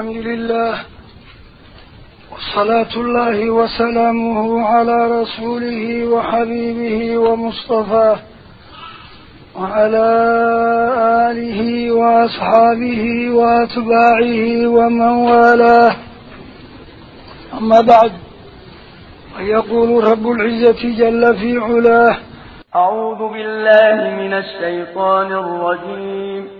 الحمد لله وصلاة الله وسلامه على رسوله وحبيبه ومصطفاه وعلى آله وأصحابه وأتباعه ومن والاه. أما بعد ويقول رب العزة جل في علاه أعوذ بالله من الشيطان الرجيم.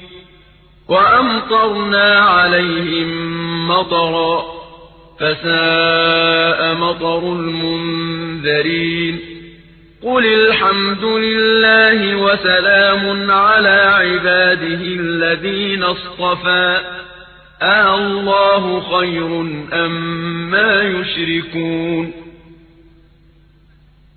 وأمطرنا عليهم مطرا فساء مطر المنذرين قل الحمد لله وسلام على عباده الذين اصطفى آه الله خير أم ما يشركون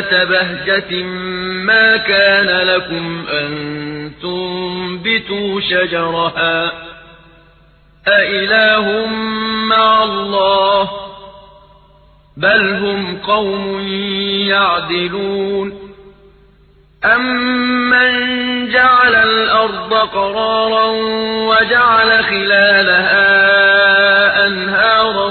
بهجة ما كان لكم أن تنبتوا شجرها. أإله مع الله؟ بل هم قوم يعدلون. أمن جعل الأرض قرارا وجعل خلالها أنهارا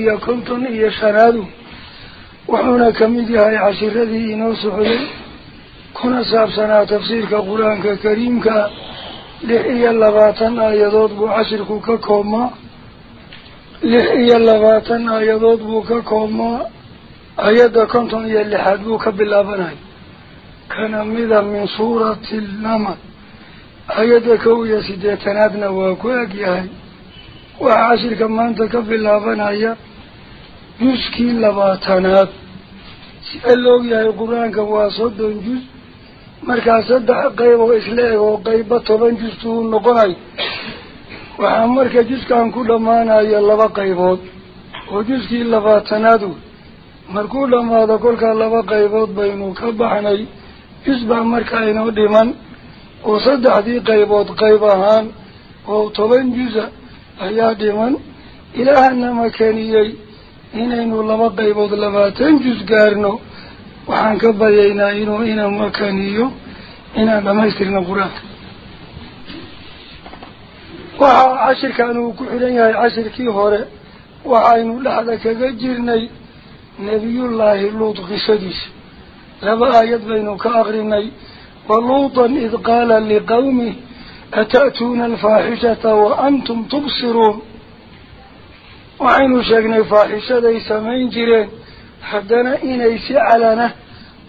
Iyo konton iyo shanaadu wuxuuna ka mid yahay cashiradii inoo socday kuna saabsanaa tafsiirka qur-aanka kariimka lix iyo labaatan aayadood buu cashirku ka koobmaa lix iyo labaatan aayadood buu ka koobmaa ayadda konton iyo lixaad buu ka bilaabanay kana mida min suurati lnamad ayadda kow iyo siddeetanaadna waa ku eg yahay waa soddon juz markaa saddex qayb oo isla eg oo qayba toban justu uu noqonayo waxaa marka juskan ku dhammaanaya laba qaybood oo juskii labaatanaad wey markuu dhammaado kolkaa laba qaybood baynu ka baxnay jus baa markaa inoo dhiman oo saddexdii qaybood qayb ahaan oo toban jusa ilaahana makaniyey inaynu laba qaybood labaatan jus gaarno waxaan ka baryaynaa inuu ina makaniyo inaan dhamaystirno qur-aanka waxaa cashirkan uu ku xidhan yahay cashirkii hore waxaynu dhexda kaga jirnay nebiyullaahi luut qisadiisa laba aayad baynu ka akrinay waluutan id qaala liqawmih أتأتون الفاحشة وأنتم تبصرون؟ وعين شكنا الفاحشة دي سمعين جيرين. حدنا إني علنا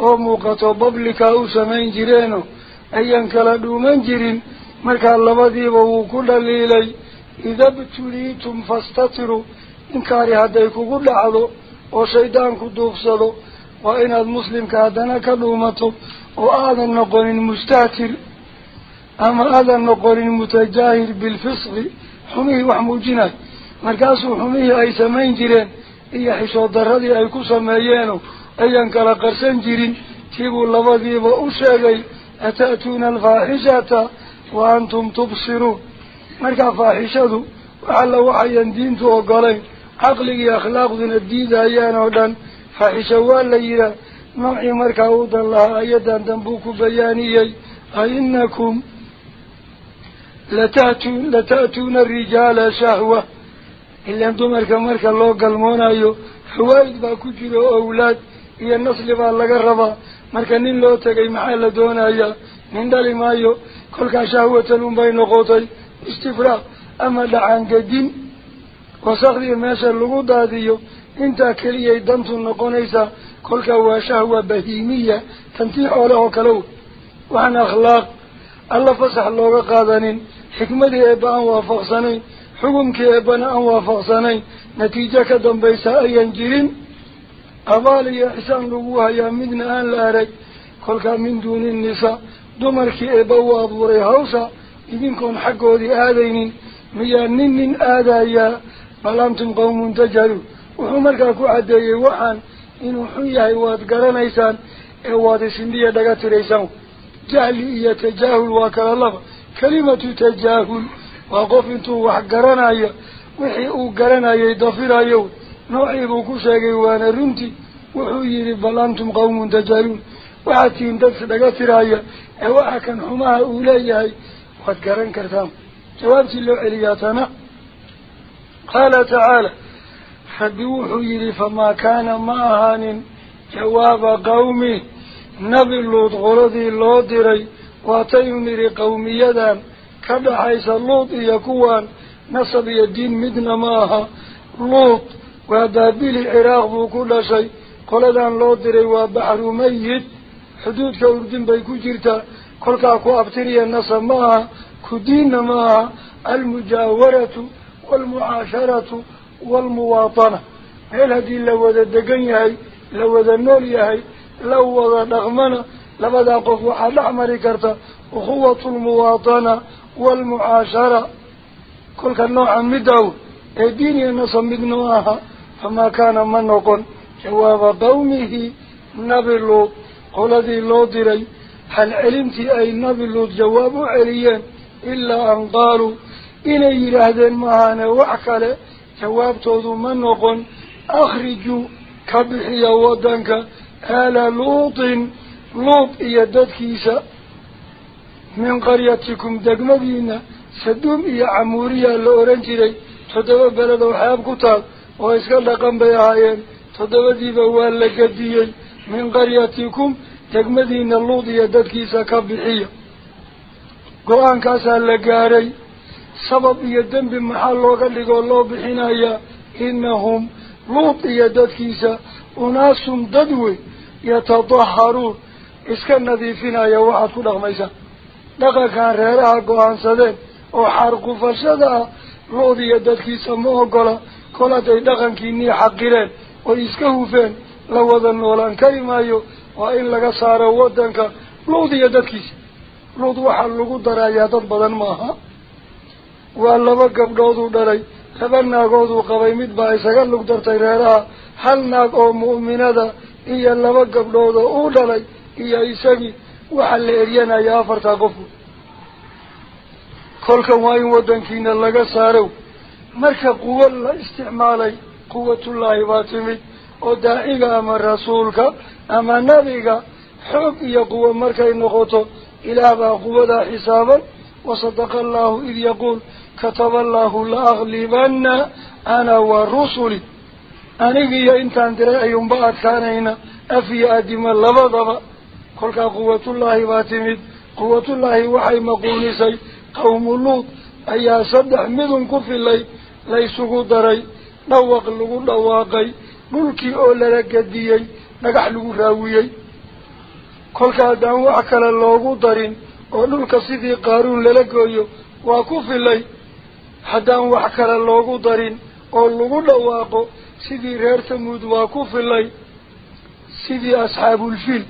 أموقتو ببلك أو سمعين جيرين أي أنك لدومن جيرين. مركا اللبدي ووكل الليلي إذا بتريتم فاستطروا. إن إنكاري هديكو قل عدو. وشيدانكو دوفصدو وإن المسلم كادنا كدومتو وآذن نقل مستاتر أما هذا النقر المتجاهل بالفصغ حميه وحموجنا مركز حميه أي سمين جيرين. إيا حشو الدردي أي كو سمينو أي أنكال قرسين جيرين. تيبوا اللبذي وأشاقي أتأتون الفاحشة وأنتم تبصرون. مركز فاحشة وعلى وعيا دينت وقالين عقلي أخلاق دين الدين أيان ودن. فاحشة والليلة نوعي مركز أود الله. أيضا دنبوك بيانيي. أئنكم لتأتون, لتأتون الرجال شهوة. إلا أنتم مركا مركا الله قلمون أيو حوائد باكوشي له أولاد إيا النصل بألقى الربا مركا نين لو تقي محال دون أيا من دالي ما أيو كل كان شهوة لهم بين قوتي استفراء أما لعن قدين وصغري ماشر لغودة ديو إنت كلية دمت النقونيسة كل كوا شهوة بهيمية. تنتيح ولهو كلو. وعن أخلاق. الله فصح الله قادنين. Ayan jirin abaal iyo ixsaan lagu hayaa midna aan la arag kolkaa min duuni nisaa dumarkii eebba u abuuray hawsha idinkoon xaggoodii aadaynin miyaa nin nin aadayaa bal antum qawmun tajaluun wuxuu markaa ku caddeeyey waxaan inuu xun yahay waad garanaysaan ee waad isindhiya dhaga tiraysaan jahli iyo tajaahul waa kala laba uu garanayay dafirayo noocii buu ku sheegay waana runtii wuxuu yidhi bal antum qawmun tajaaluun waxaad tihiin dad dhaga tiraya ee waxa kan xumaha uu leeyahay waad garan kartaan jawaabtii loo celiyaa tana qaala tacaala rabbi wuxuu yidhi famaa kaana ma ahaanin jawaaba qawmi nabi luud qoladii loo diray واتيمر يدان كذا حيث اللوط يكوان نصب يدين مدن ماها. لوط ودابي العراق وكل شيء كل دان لوط دري وبحر ميت. حدود كوردين بيكو جرتا كاكو أبتري النصب ماها كدين ماها. المجاورة والمعاشرة والمواطنة. هل هذه لو ذا دقنيهي لو ذا نوليهي لو ذا نغمنه لبدا قف وحد أحمري كرت أخوة المواطنة والمعاشرة. كل كالنوع مدعو الدين ينصم بدنواها فما كان منقن جواب قومه نبي اللوت قل ذي اللوت لي هل علمت أي نبي اللوت جوابه عليا. إلا أن قالوا إني لهذا المهانة وعكلا جوابته ذو منقن أخرجوا كبحي ودنك آل لوطن degmadiina saduum iyo camuuriyaa la oran jiray toddoba beled oo xeeb ku taal oo iska dhaqan bay ahaayeen toddobadiiba waa la gadiyey min qaryatikum degmadiina luud iyo dadkiisa ka bixiya go-aankaasaa la gaaray sabab iyo dembi maxaa looga dhigoo loo bixinayaa inahum luud iyo dadkiisa unaasun dad wey yatadaharuun iska nadiifinaya waxaad ku dhaqmaysaan dhaqankan reeraha go-aansadeen oo xaarqufashada ah luud iyo dadkiisa ma ogola kol hadday dhaqankiinii xaqireen oy iska hufeen la wada noolaan kari maayo waa in laga saaro waddanka luud iyo dadkiisa luud waxaa lagu darayaa dad badan maaha waa laba gabdhooduu dhalay laba naagooduu qabay mid baa isaga lug dartay reeraha hal naag oo mu'minada iyo laba gabdhood oo uu dhalay la eryanaya afartaa qofku kolkan waa in waddankiina laga saarow marka quwo la isticmaalay quwatullaahi baa timid oo daaciga ama rasuulka ama nabiga xoog iyo quwo markay noqoto ilaah baa quwadaa xisaaban wasadaqa allahu id yaquul kataba allahu la aglibana ana wa rusuli anigiiyo intaan diray ayuunba adkaanayna af iyo adimo labadaba kolkaa quwatullaahi baa timid. Quwatullaahi waxay maquunisay qawmu luud ayaa saddex midun ku filay laysugu daray. Dhawaq lagu dhawaaqay. Dhulkii oo lala gadiyey dhagax lagu raawiyey. Kolka haddaan wax kale loogu darin oo dhulka sidii qaaruun lala gooyo waa ku filay. Haddaan wax kale loogu darin oo lagu dhawaaqo sidii reer tamuud waa ku filay. Sidii asxaabulfiil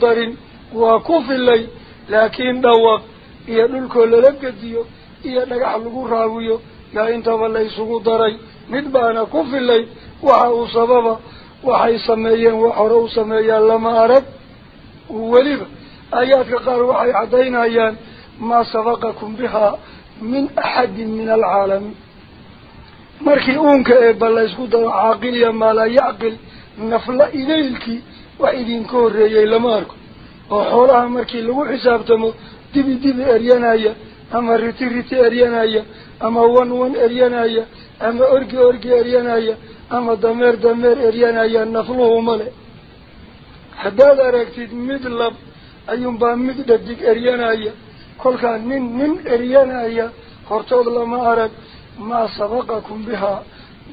darin waa ku filay laakiin dhawaq iyo dhulkoo lala gediyo iyo dhagax lagu raawiyo yaa intaba la isugu daray mid baana ku filay waxa uu sababa waxay sameeyeen wax hore u sameeyaan lama arag weliba aayaadka qaar waxay caddaynayaan maa sabaqakum bihaa min axadin min alcaalamiin markii uunka eebba la ysku daro caaqil iyo maalaa yacqil nafla idaylkii wax idinka horreeyey lama arko oo xoolaha markii lagu xisaabtamo dibi dibi eryanaya ama riti riti eryanaya ama wan wan eryanaya ama orgi orgi eryanaya ama dameer dameer eryanaya nafluhu male haddaad aragtid mid lab ayuunbaa mid dhadig eryanaya kolkaa nin nin eryanaya hortood lama arag maa sabaqakum bihaa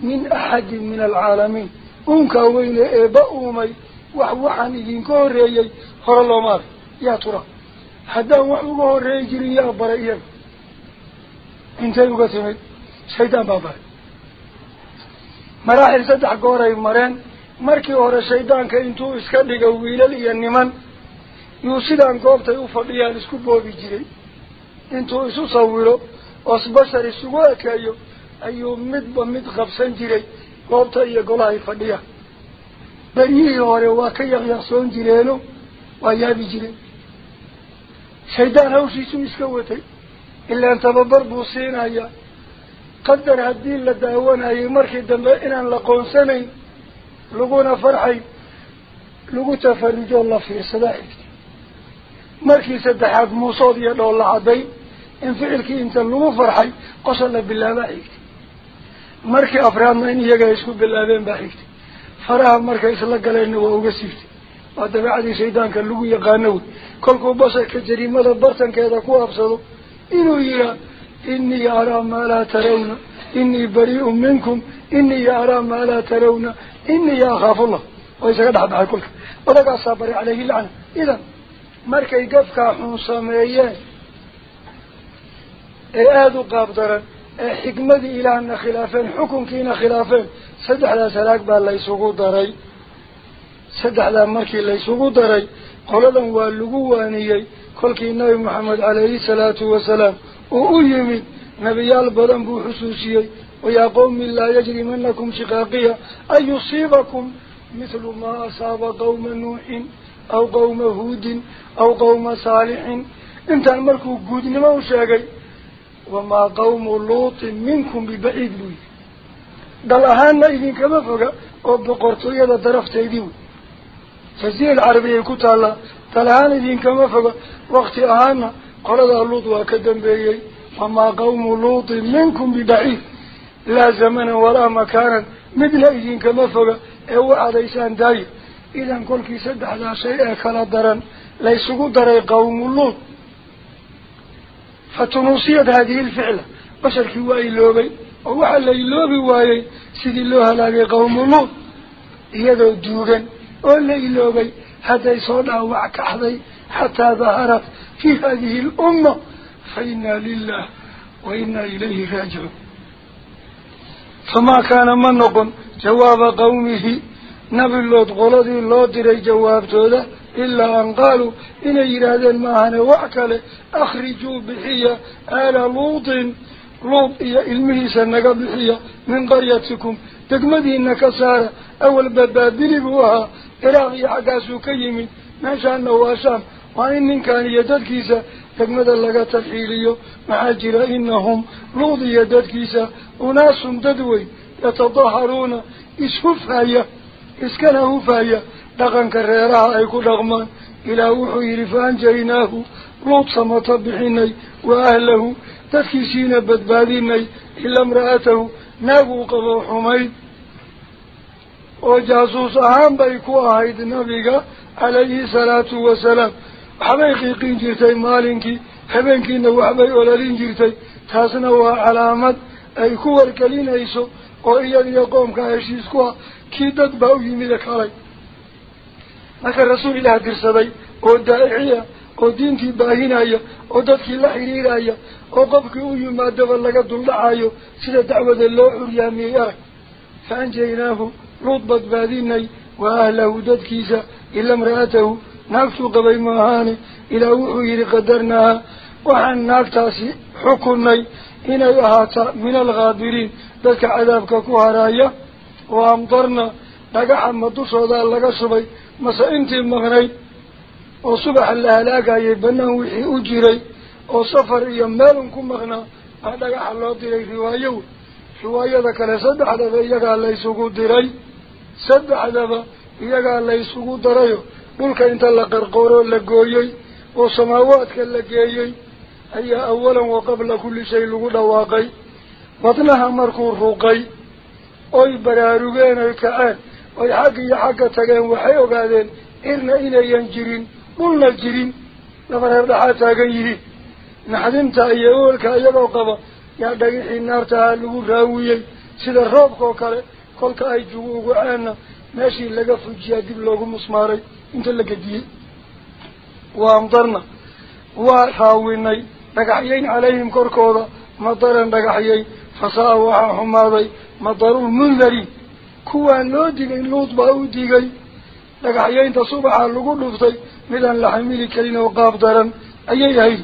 min axadin min alcaalamiin uunkaa weyne eebba uumay wax waxaan idinka horreeyey hore looma arag yaa tura. Haddaan wax uga horreeyi jirin yaa baray iyaga. Intay uga timid shaydaan baa baray. Maraaxil saddex gooray mareen markii hore shaydaanka intuu iska dhigo wiilal iyo niman yuu sidaan goobtay u fadhiyaan isku boobi jiray. Intuu isu sawiro oos bashar isugu ekeeyo ayuu midba mid qabsan jiray iyo golahay fadhiya beryihii hore waa ka yaqyaqsoon jireeno waa yaabi jireen shaydaan hawshiisuu iska watay ilaan tababar buu siinaya qadar haddii la daawanayay markii dambe inaan la qoonsanayn laguna farxay lagu tafarujoo la fiirsadaa xigtay markii saddexaad muusood iyo dhool la cadday in ficilkii inta lagu farxay qosol la bilaabaa xigtay markii afraadna in iyaga isku bilaabeen baa xigtay faraha markay isla galeenna waa uga siibtay waa dabeecadii shaydaanka lagu yaqaano wey kolkuu basharka jariimada bartankeeda ku absado inuu yihaa inii araa maa laa tarawna inii barii'un minkum inii araa maa laa tarawna inii akhaafullah oo isaga dhexbaxay kolka odagaasaa baray caleyhi lacna idan markay gafkaa xun sameeyeen ee aada u qaab daran حكمة إلى أن خلافين حكم كينا خلافين. سدح لا سلاك بها اللي سقو داري. سدح لا مركي اللي سقو داري. قولا هو اللقواني كل كينا محمد عليه الصلاة والسلام. وقيمي نبي البرم بحسوسي ويا قوم لا يجري منكم شقاقية. أن يصيبكم؟ مثل ما أصاب قوم نوح أو قوم هود أو قوم صالح. انت المركو قد نموشا قيل وما قوم لوط منكم ببعيد بي دلهان نايدين كما فقا وبقرطو يدا درف تايدين فزي العربية كتالا دلهان نايدين كما فقا وقت اهانا قرد اللوط واكدن بيي وما قوم لوط منكم ببعيد لا زمن ولا مكان. مدل ايدين كما فقا اوعى إيوه ليسان داي. إذا كل كي سدح لا شيء كلا درن. ليسوا دري قوم لوط. حتى هذه الفعلة. بشر في واي اللوبي ووحل لي اللوبي واي سيد الله لدي قوم الله يدو الدوغن واللي اللوبي حتى يصنع وعك أحضي حتى ظهرت في هذه الأمة. فإنا لله وإنا إليه راجعون. فما كان منكم جواب قومه؟ نبي اللوت قلدي اللوت جواب جوابته إلا أن قالوا إن يرادين معنا وأكل أخرجوا بحية على لوط. لوط إيا إلميسا نقا بحية من قريتكم. تجمد تقمدين نكسارة أول بابادري بوها. إراغي عقاسو كيمين ماشان نواشام وإن كان يدكيسا تقمد لغا تفعيليو. معاجر إنهم لوط إيا دكيسا أناس تدوي يتضحرون إسهفايا إسكنهفايا luud samato bixinay wa ahlahu dadkiisiina badbaadinay ila imra'atahu naaguu qabo xumayd oo jaasuus ahaan bay ku ahayd nabiga calayhi salaatu wasalaam waxbay qiiqin jirtay maalinkii habeenkiina waxbay ololin jirtay taasna waa calaamad ay ku wargelinayso oo iyadiyo qoomka heshiis ku ah kii dad baa u yimida kalay rasuul ilaah dirsaday oo daa'iciya oo diintii baahinaya oo dadkii la xiriiraya oo qofkii u yimaadaba laga duldhacayo sida dacwada loo curyaamiyey arag fa anjaynaahu luud badbaadinay wa ahlahu dadkiisa ila imra'atahu naagtuu qabay maahaane ilaah wuxuu yidhi qadarnaaha waxaan naagtaasi xukunay inay ahaata min alghaabiriin dadka cadaabka ku haraaya oo amdarna dhagaxa ma dushoodaa laga shubay mase intii maqnayd oo subaxa la halaagayay banaan wixii u jiray oo safar iyo meelun ku maqnaa baa dhagaxa loo diray riwaayo wey riwaayada kale saddexdaba iyagaa laysugu diray saddexdaba iyagaa laysugu darayo. Dhulka inta la qarqooroo la gooyey oo samaawaadka la geeyey ayaa awalan wa qabla kulli shay lagu dhawaaqay. Wadnaha markuu ruqay oy baraarugeen oy kaceen waxay ogaadeen cirna inayan jirin dhulna jirin laba reer dhaxaa taagan yihiin naxdinta iyo oolka iyagoo qaba yaa dhagixii naartahaa lagu raawiyey sida roobkaoo kale kolka ay jugu ugu ceenna meeshii laga fujiyaa dib loogu musmaaray inta la gediyey waa amdarna waa raawinay dhagaxyayn calayhim korkooda madaran dhagaxyay fasaa waxaa xumaaday madarulmundariin kuwaan loo digay luud baa u digay dhagaxyaynta subaxa lagu dhuftay midaan la xamili karin oo qaab daran ayay ahayd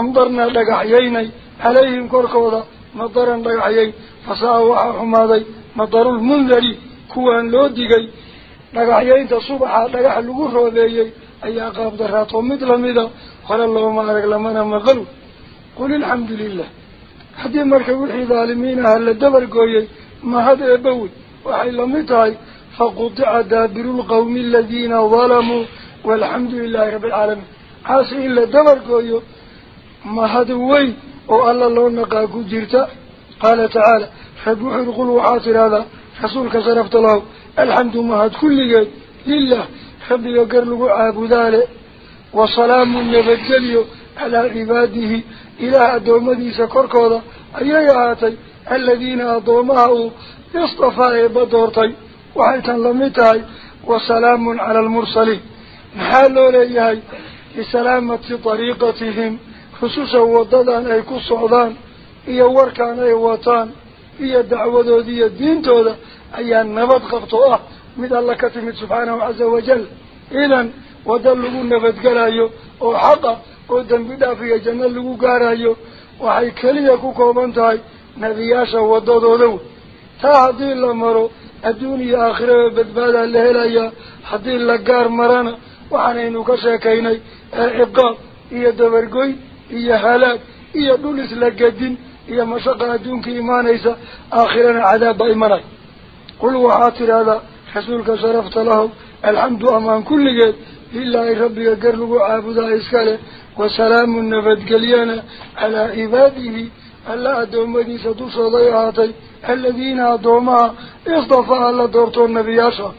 amdarnaa dhagaxyaynay calayhim korkooda madaran dhagaxyayn fasaa waxaa xumaaday madarulmundari kuwaan loo digay dhagaxyaynta subaxa dhagax lagu roobeeyey ayaa qaabdaraato mid lamida hore looma arag lamana maqalo qul ilxamdu lilah haddii marka wixii dhaalimiin aha la dabargooyey mahad eebbawey وحي لمتعي فقطع دابر القوم الذين ظلموا والحمد لله رب العالمين. حاسي إلا دبر قويو. ما وي؟ أو ألا الله أنك جيرتا. قال تعالى فبوح القلو عاطر هذا. رسولك صرفت الله. الحمد ما هد كل قيد لله. حب يقر له عابو ذالي وصلام يبجليو على عباده. إله أدوم ديسا كوركوضا أيها يا آتي الذين أدومه يصطفى بدورتي وحيتا لميتاي وسلام على المرسلين. نحالوا ليهاي لسلامة طريقتهم خصوصا وضدان ايكو الصعدان إيه وركان إيه واتان إيه الدعوة دي الدين تودا إيه النبض قبطوه أه، من الله كتمت سبحانه عز وجل. إذن ودلوا النبض قرأيو أو حقا أو دنبدا في جنة لقو قرأيو وحيكاليكو كومنتاي نبياشا ودودو دو aakhiraba badbaadaa la helayaa haddii la gaar marana waxaanaynu ka sheekaynay ee ciqaab iyo dabargoyn iyo halaag iyo dhul isla gedin iyo mashaqa adduunka imaanaysa aakhirana cadaab baa imanay qul waxaad tidhaahdaa rasuulka sharafta lahow alxamdu amaan kulligeed lilaahi rabbiga gar lagu caabudaa iskale wasalaamu nabadgelyana calaa cibaadihi ahaatay aladiina addoomaha istafaa alla doortoo nebiyaasha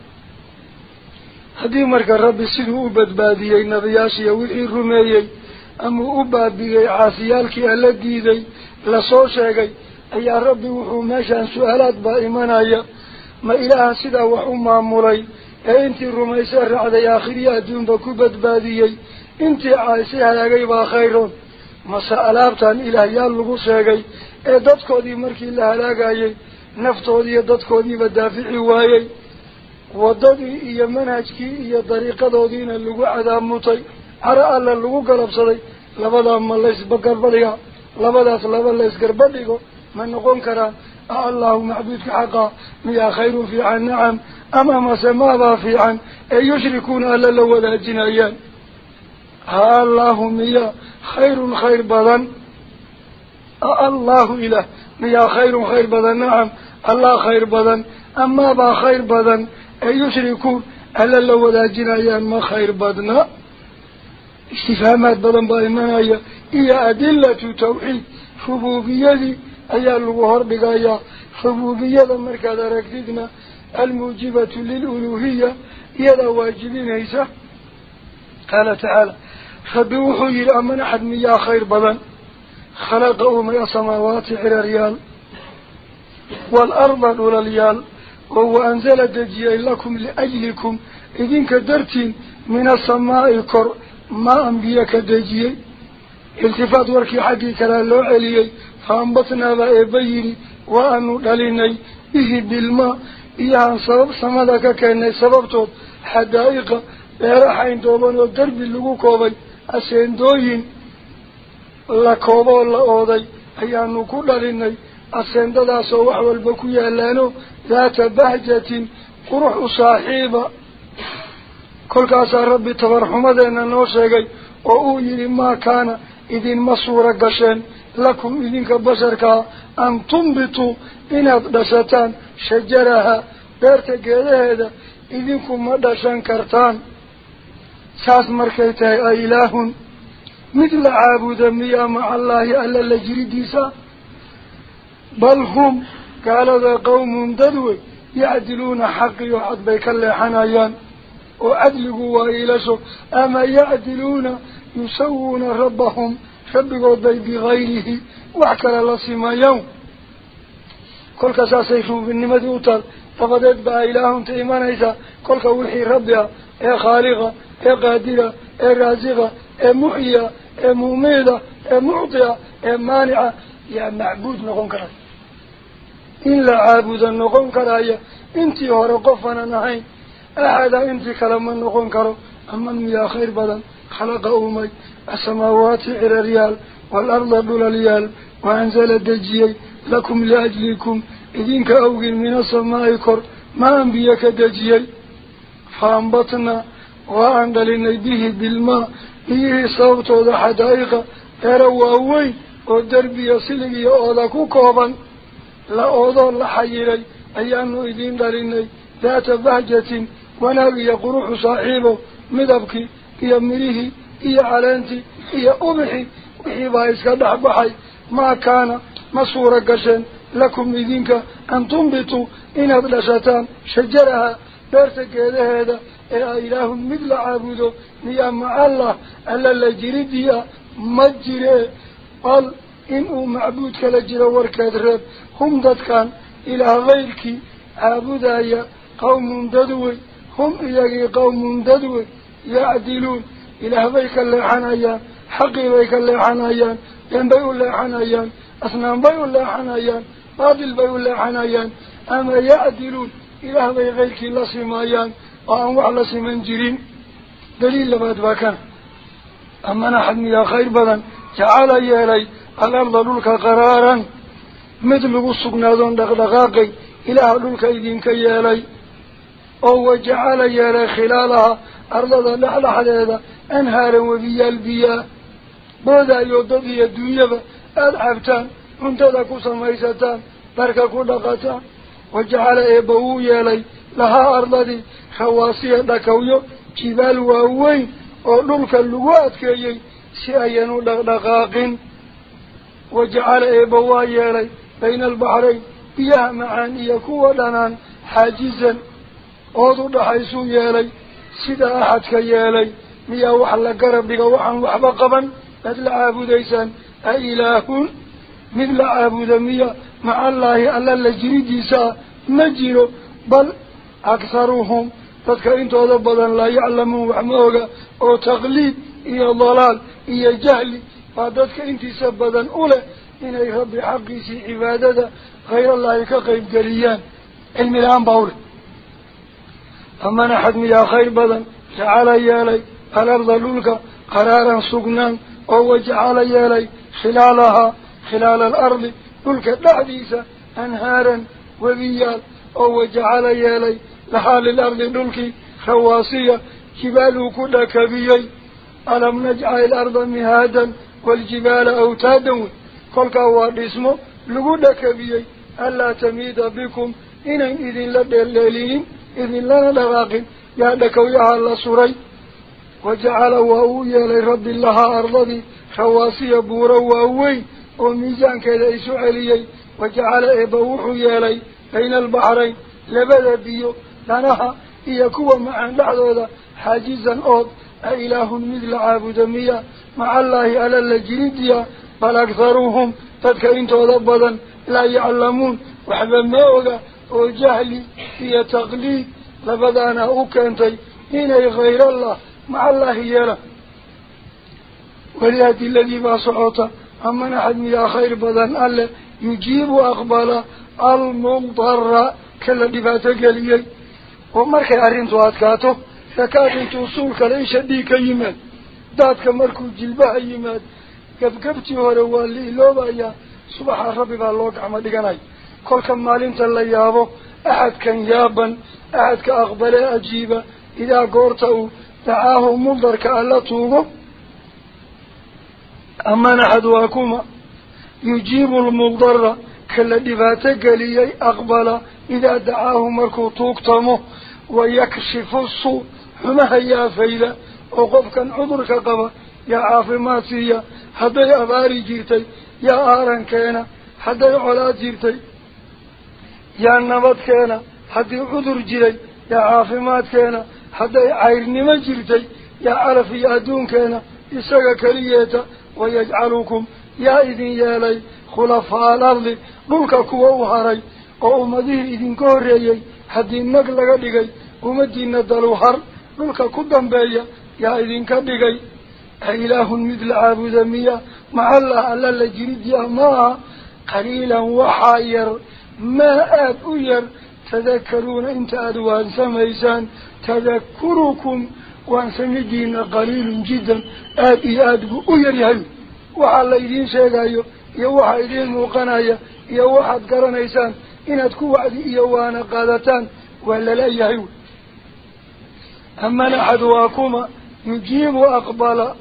haddii marka rabbi siduu u badbaadiyey nebiyaashiiyo wixii rumeeyey ama u baabiyey caasiyaalkii alla diiday lasoo sheegay ayaa rabbi wuxuu meeshaan su-aalaad baa imanaya ma ilaaha sidaa wax u maamulay ee intii rumaysee raacday aakhiriya adduunba ku badbaadiyey intii caasi halaagay baa khayroon mase alaabtan ilaahyaal lagu sheegay ee dadkoodii markii la halaagayey naftoodiiyo dadkoodiiba daafici waayey waddadii iyo manhajkii iyo dariiqadoodiina lagu cadaamutay caro alla lagu galabsaday labadaa ma laysgarbadhiga labadaas laba laysgarbadhigo ma noqon karaan a allahu macbuudka xaqa miyaa khayrun fiican nacam ama mase maabaa fiican ee yushrikuuna alla la wadaajinayaan ha allahu miya خير خير بدن. الله إله. يا خير خير بدن. نعم. الله خير بدن. أما با خير بدن. أي يشركون ألا لو ذا جنايان ما خير بدن. استفامات بدن بإيمان أي هي أدلة توحيد. شبو بيدي أي الوهر بقايا شبو بيدا مركز ركزنا. الموجبة للألوهية. يدا واجبين إيسا. قال تعالى فبوحي لأمن أحد ميا خير بلن خلقه من السماوات إلى ريال. والأرض إلى ريال وهو أنزل دجيا لكم لأجلكم. إذن كدرتين من السماء كر ما أنبيا كدجيا التفات وركي حقي كلا لو عليي فأنبطنا بأبيني وأنو لليني. إيه به بالماء إيهان سبب سمدك كأنه سببتو. حدائق. إيه رحين دوبان ودرب اللقو كوبي ooday ayaanu ku dhalinay aseendadaasoo wax walba ku yaalaano daata bahjatin qurux u saaxiiba kolkaasaa rabbi tabarxumadeenna noo sheegay oo uu yidhi maa kaana idinma suura gasheen lakum idinka basharkaa an tumbituu inaad dhashataan shajaraha beerta geedaheeda idinku ma dhashan kartaan ساس مركي تاي إله. مثل عابد ميا مع الله ألا لجريديسا بل هم قال ذا قوم ددوي يعدلون حق يحط بيك اللي حنايا وأدلقوا إلسوا أما يعدلون يسوون ربهم شبقوا بي بغيره وعكر الله سما يوم. كل كسا سيشوف النمة أتر فقد أدبع إلههم تإيمان إذا كل كوحي ربها يا خالقة ee qaadira ee raasiqa ee muxyiya ee muumida ee muctia ee maanica yaa macbuud noqon karaya in la caabuda noqon karaya intii hore qofanan ahayn axada intii kale ma noqon karo aman miyaa khayr badan khalaqa uumay asamaawaati ciraryaal waalarda dhulalyaal waanzala dejiyey lakum liajlikum idinka awgin min asamaa'i kor maan biyo ka dejiyey faambatna وعندل نيديه بالماء. إيه صوت ذا حدائقة تروا أوي ودرب يصلي يأوذكو كوكوبا لا أوضان لحييري أيانو إذين داريني ذات بهجة. ونبي قروح صاحبه. مدبك يمريه إيا علانتي إيا أبحي وإيا بايسك دحبحي. ما كان مصورة قشن. لكم إذينك أن تنبتوا. إن أبلشتان شجرها. بارتك هذا هذا. Alla la jiridii ah ma jiree bal inuu macbuud kala jiro warkeed reeb hum dadkan ilaah kayrkii caabudaya qawmun dadwey hum iyagii qawmun dadwey yacdiluun ilaah bay ka leexanayaan xaqii bay ka leexanayaan been bay u leexanayaan asnaam bay u leexanayaan baatil bay u leexanayaan ama yacdiluun ilaah bay kayrkii la simayaan وأن وعلى سمن جرين دليل لبعد باكان أما نحن يا خير بدن تعالى يا إلي الأرض للك قرارا مثل قصقنا ذون دغدغاقي إلى للك إذنك يا إلي أو جعل يا إلي خلالها. أرض للحل حليدا أنهارا وبيا البيا ماذا يوضغي الدنيا الحبتان انتظكو سميستان بركة كل قطان وجعل إبوه يا إلي dhaqdhaqaaqin wajacala eebba waa yeelay bayna albaxrayn biyaha macaan iyo kuwa dhanaan xaajizan ood u dhaxaysuu yeelay sida axadka yeelay miyaa wax la garab dhiga waxaan waxba qaban baad la caabudaysaan a ilaahun mid la caabuda miya maca allaahi alla la jiridiisa ah ma jiro bal أكثرهم فكأنت أضبطا لا يعلمون وحموغا أو تغليب إيا ضلال إيا جهل. فعددك أنت سبدا أولى إن أي ربي حقي سي عبادة غير الله كقيم قليان علم الآن باور أما نحكم يا خير بدا تعالى يا لي الأرض للك قرارا سقنا أو وجعل يا لي خلالها خلال الأرض للك تحديثا أنهارا وبيال أو وجعل يا لي لحال الأرض نلقي خواصية كباله كل كبيي ألم نجعل الأرض مهادا والجبال أوتادا. قل هو اسمه لقود كبيي ألا تميد بكم. إن إذن لدى الليلين إذن لنا لغاقين يعدك ويعال سري وجعل وهوية لرب الله أرضي خواصية بورا وهوية وميزان كذا إسو عليي وجعل إبوحو يالي بين البحرين. لبدأ بيو. لانها هي كوة معا لحظة حاجزا اوض اله مثل عابد ميا مع الله على الجلدية بل أكثرهم فتكين توضبضا لا يعلمون. وحبا ميوغا وجهلي هي تغليد لبدانا أنت هنا غير الله. مع الله يلا وليهد الذي باصعوتا أما أحد من خير بدن ألا يجيب أقبال المنضر كالذي باتك اليه intuu suul kale isha dhiig ka yimaad daadka markuu jilbaha yimaad gabgabtii hore waa la iloobayaa subaxa rabbi baa loo gacmo dhiganaya kolka maalinta la yaabo axadkan yaaban axadka aqbalee ajiiba idaa goorta uu dacaahu mudarka alla tuugo aman axad waa kuma yujiibu lmudara كل دبات قلي أقبل إذا دعاه مركو توقتمه ويكشف الصو هنا هيا فيلة وقف كان عذرك قبا يا عافي ما سيا حدا يا باري جيرتي يا آران كينا. حتى يا علا جيرتي يا نبات كينا. حتى يا عذر جيري يا عافي ما كينا حتى يا عير نما جيرتي يا عرف يا دون كينا. إساق كريتا ويجعلكم يا إذن يا لي idinka horreeyey haddii nag laga dhigay ummadiina daluhar dhulka ku dambeeya yaa idinka dhigay ilaahun mid la caabuda miya macallah alla la jiridiya ma aha qaliilan waxaa yar maa aada u yar tadakaruuna inta aada waansamaysaan tadakurukum waansamidiina qaliilun jiddan aada iyo aada buu u yaryahay waxaa la idiin sheegayo يوحى إذين موقنايا يوحى تقرنيسان إن تكوى عدي إيوانا قادتان ولا لا يهيو. أما نحدواكما نجيب أقبال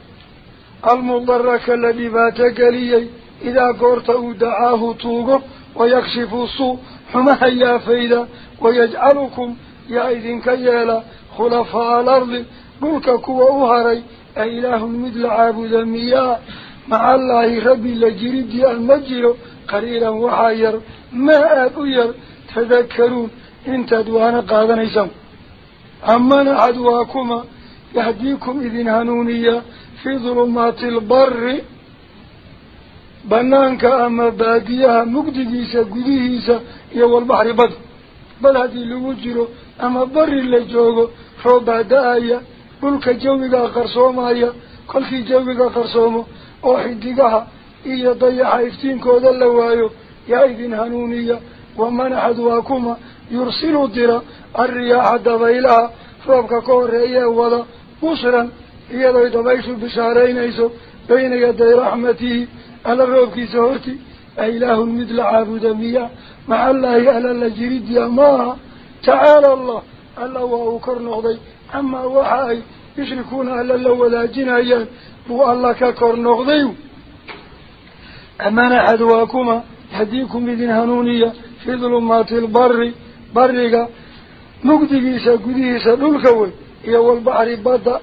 المضرك الذي بات قليي إذا قرته دعاه توقف ويكشف الصو حمها يا فيدا ويجعلكم يا إذن كيالا خلفاء الأرض قلك كوى أهري أي إله مدل عابدا مياه. مع الله ربي لجريدي المجر قريرا وحاير ما أبير تذكرون. انت أدوان قادنا إسان أمان أدواكما. يهديكم إذن هنونية. في ظلمات البر. بنانك أما باديها. مقدديسة قديهيسة. يو البحر بد. بل هذه الوجر أما بر اللي جوغو فو بلك جوغا قرصوما يا كل في جوغا قرصوما yaa idin hanuuniya waman axad waa kuma yursilu dira alriyaaxa dabaylaha roobka ka horeeyee wada busran iyadoy dabayshu bishaaraynayso bayna yaday raxmatihi alla roobkiisa horti a ilaahun mid la caabuda miya maca allaahi alla la jiridiya maaha tacaala allah alla waa uu kor noqday amaa waxa ay yushrikuuna alla la wadaajinayaan الله كاكور نغضيو أمان أدواكما هديكم بذن هنونية في ظلمات البر برقة نغضي إيسا قدي إيسا نلخوي إيو البحر بدا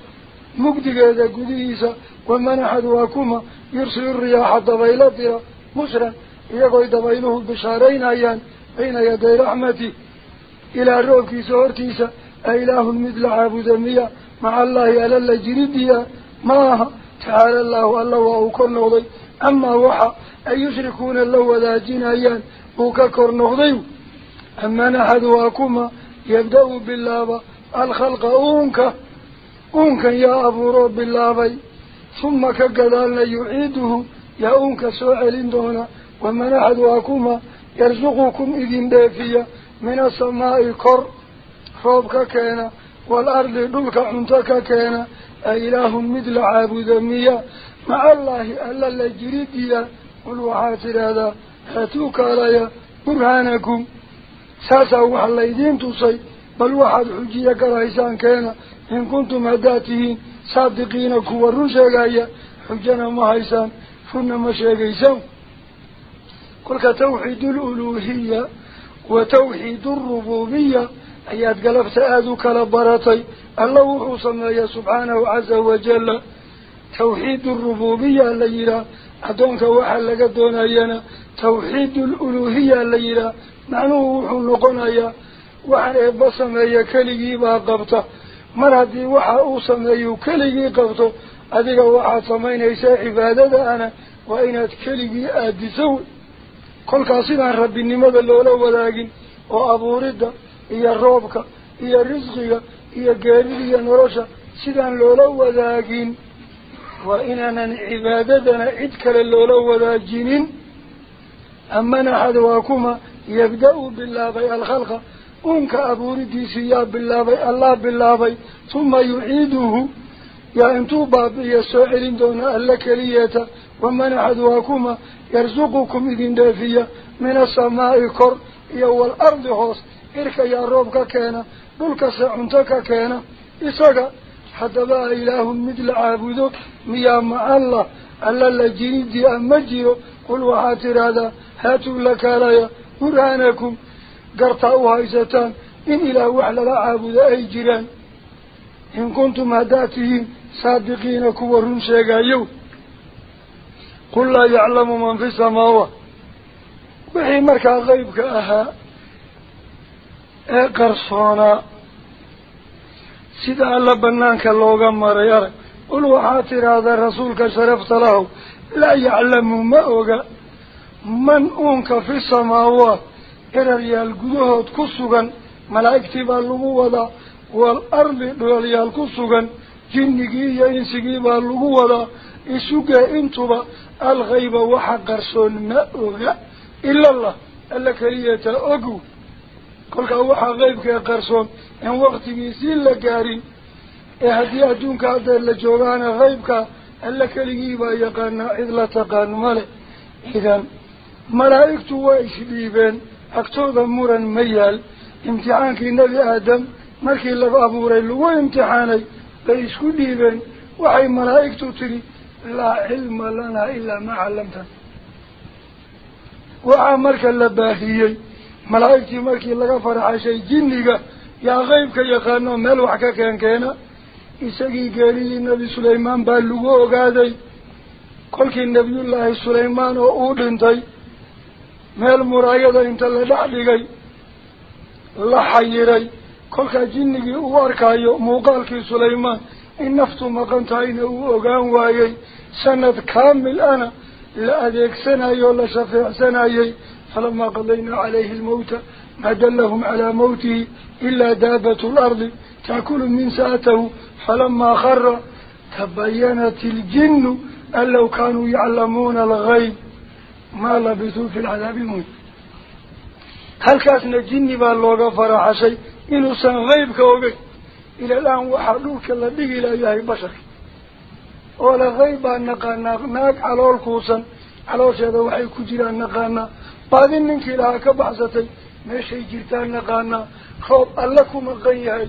نغضي إيسا قدي إيسا ومان أدواكما يرسل الرياح الضبيلاتها مسرا إيقوي دبيله البشارين أيان أين يدي رحمتي إلى الروك سور تيسا أيلاه مثل عابو ذنية مع الله ألا الله جريبية ماها. تعالى الله الله وكر نغضي أما وحى أن يشركون الله ذا جنايان وككر نغضي أما نحد واكما يبدأ بالله الخلق أونك أونك يا أبو رب الله ثم كقدال يعيده يا أونك سوعل دون وما نحد واكما يرزقكم إذن دافية من السماء كر. ربك كينا. والأرض دلك عمتك كينا أإله مثل عابد ميا مع الله ألا لجريدية قل وحاسر هذا. هتوك علي برهانكم. ساسا اللي دين تصي بل وحد حجيك رئيسان كينا إن كنتم هداتهين صادقينك ورنشاك أي حجنا مهيسان. فنما شاكيسان قل توحيد الألوهية وتوحيد الربوبية. Baratay alla wuxuu sameeya subxaanahu caza wajala tawxiidu alrububiya la yidhaah addoonka waxaa laga doonayana tawxiidu aluluuhiya la yidhaah macnuhu wuxuu noqonayaa waxaan eebba sameeya keligiibaa qabta mar haddii waxa uu sameeyu keligii qabto adiga waxaad samaynaysaa cibaadada ana waa inaad keligii aadiso wey kolkaas sidaan rabbinimada loola wadaagin oo abuuridda يا روبك يا رزقك يا جالي يا نروشة سيدان لولو ذاكين وإننا عبادتنا إذكر لولو ذاكين أما أنا واكما يبدأ بالله في الخلق أنك أبو رديسي بالله في الله بالله في ثم يعيده يا أنتو باب يا سعرين دون ألك ليتا ومن نحد يرزقكم إذن دافية من السماء كر يا والأرض هوس إركا يا روبكا كينا بلكا سعنتكا كينا إساقا حدبا إله مثل عابدو ميا مع الله ألا لجريد دي أمجيو قل وحاتر هذا هاتوا لك علي قرآنكم قرطعوا هايزتان إن إلى وحل لا عابد أي جيران إن كنتم هداتهم صادقين كورهم شيقا يو قل لا يعلم من في السماوة بحي مركا غيبك أها qul waxaad tidhaahdaa rasuulka sharafta lahow laa yaclamu ma oga man uunka fi samaawaat eraryaal gudahood ku sugan malaa'igtii baa lagu wadaa waalardi dhoolyaal ku sugan jinnigii iyo insigii baa lagu wadaa isugee intuba alkhayba waxa qarsoon ma oga ila allah alla keliyataa ogow la gaarin ee haddii adduunka haddeer la joogaana qeybkaa alla keligii baa yaqaanaa cid la taqaan male idan malaa'igtu waa isdhiibeen agtooda muran ma yaal imtixaankii nebi aadam markii laga abuuray lagu imtixaanay bay isku dhiibeen waxay malaa'igtu tidhi laa cilma lanaa ilaa maa callamtana waxaa marka la baahiyey qeybka yaqaano meel wax ka keen keena isagii geeridii nebi sulaymaan baa lagu ogaaday kolkii nebiyullaahi sulaymaan oo uu dhintay meel muraayada inta la dhex dhigay la xayiray kolkaa jinnigii uu arkaayo muuqaalkii sulaymaan in naftu maqan tahayna uu ogaan waayey sanad kaamil ana la adeegsanayo la shafeecsanayay فلما قضينا عليه الموت ما دلهم على موته إلا دابة الأرض تأكل من ساته فلما خر تبينت الجن أن لو كانوا يعلمون الغيب ما لبثوا في العذاب المهم هل كان الجن باللغة فرح شيء إنه سنغيب كوبي إلى الآن وحلوك الذي لا إله بشر. ولا غيب أنك نقع ناك على الكوسا على شهده وحي كجير أنك ناك بعد منك لا كبعثت ما شيء جرتان قانا خوب لكم الغيه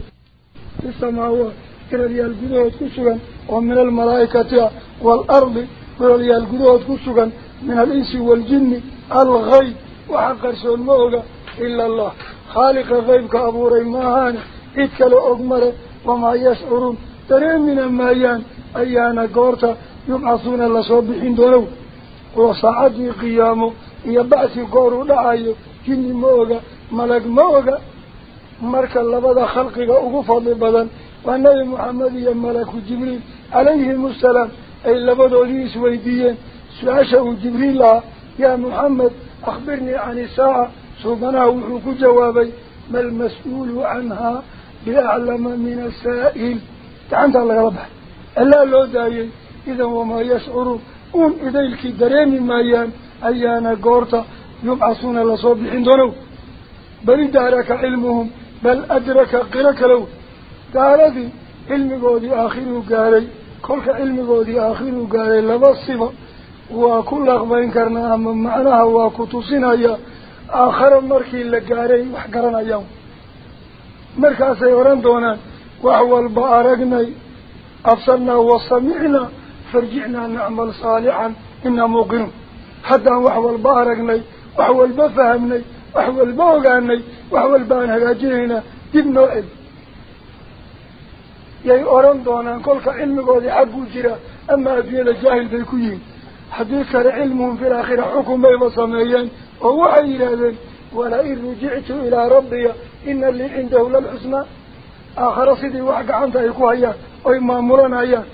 في كلا كرري الجدود كسرن ومن الملائكة والأرض كلا كرري الجدود كسرن من الإنس والجن الغي وحق وحقر سلموغا إلا الله خالق الغيب كأبو ريم ريمان إتكال أغمر وما يشعرون ترين من المايان أيانا قورتا يبعثون الله صبحين دولو jinni ma oga malag ma oga marka labada khalqiga ugu fadli badan waa nebi moxamed iyo malaku jibriil calayhim assalaam ay labadoodii isweydiiyeen su-aasha uu jibriil lahaa yaa moxamed akhbirnii can isaaca suubanaha wuxuu ku jawaabay ma almas-uulu canhaa biaclama min asaa'il gacantaa lagala baxay allaa loo daayey idan wamaa yashcuruun أم إذا الكي دريني مايان أيانا قورتا يبعصون الله الحين دونو بل دارك علمهم بل أدرك قرك لو دارذي علم قودي آخر قاري كلك علم قودي آخره قاري لبصبا وكل أغبين كرنا من معناها وكتوسين أيا آخر مركي لقاري وحقرنا يوم مركا سيوران دونا وحوال بأرقنا أفسرنا وصمعنا aragnay wax walba fahamnay wax walba ogaanay wax walba aan hagaajinaynaa dib noo celi yay odhan doonaan kolka cilmigoodii xagguu jira ama adduunyada jaahil bay ku yihiin haddii kale cilmuhum fi laakhira xukun bayba sameeyeen oo waxay yidhaahdeen wala-in rujictu ilaa rabbiya ina lii cindahu lalxusnaa aakhare sidii wax gacanta ay ku hayaan oy maamulanayaan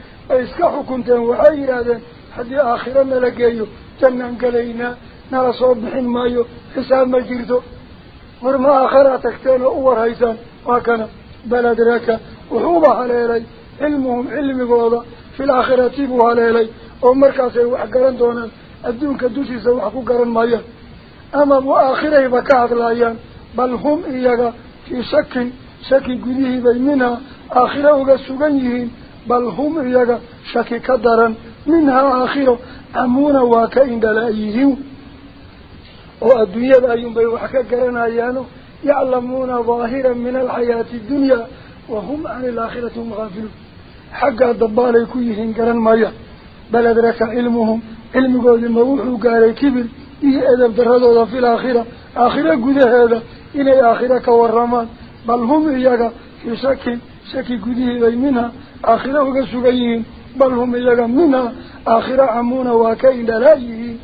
gelaynaa nala soo bixin maayo xisaab ma jirto war ma aakharaa tagteen oo u warhaysaan waa kana bal adraka wuxuuba haleelay cilmuhum cilmigooda fil aakhirati buu haleelay oo markaasay wax garan doonaan adduunka dushiisa wax ku garan maayaan ama bu aakhirayba ka hadlaayaan bal hum iyaga fii shakin shaki gudihiibay minhaa aakhiro uga sugan yihiin daran minhaa aakhiro camuuna waa ka indhalaayihiin oo adduunyada ayuunbay wax ka garanayaano yaclamuuna daahiran min alxayaati dunyaa wahum cani alaakhirati hum haafiluun xaggaa dabbaalay ku yihiin garan maayaan bal adraka cilmuhum cilmigoodii ma wuxuu gaaray kibir iyo edab daradooda fi laakhira aakhiro gudaheeda inay aakhiro ka waramaan bal hum iyaga fii shakin shaki gudihiibay minha uga sugan yihiin bal hum iyaga minha aakhiro camuuna waa ka indhalaa yihiin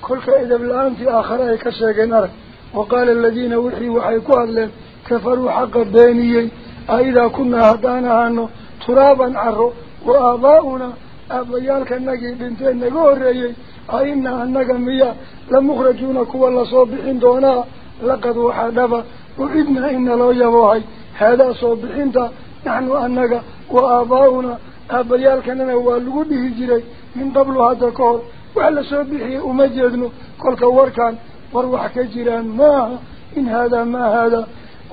kolka edab la-aantii aakhare ay ka sheegeen arag wa qaala aladiina wixii waxay ku hadleen kafaruu xaqa beeniyey a idaa kunaa haddaan ahaano turaaban caro wa aabaa'unaa aabbayaalkanagii dhinteen naga horreeyey a inaa annaga miya lamukhrajuuna kuwa lasoo bixin وآباؤنا أبريال كاننا والغوبه جري من قبل هذا كور وعلى سببه أمجدنا كل كور كان وأروح جيران. ما إن هذا ما هذا.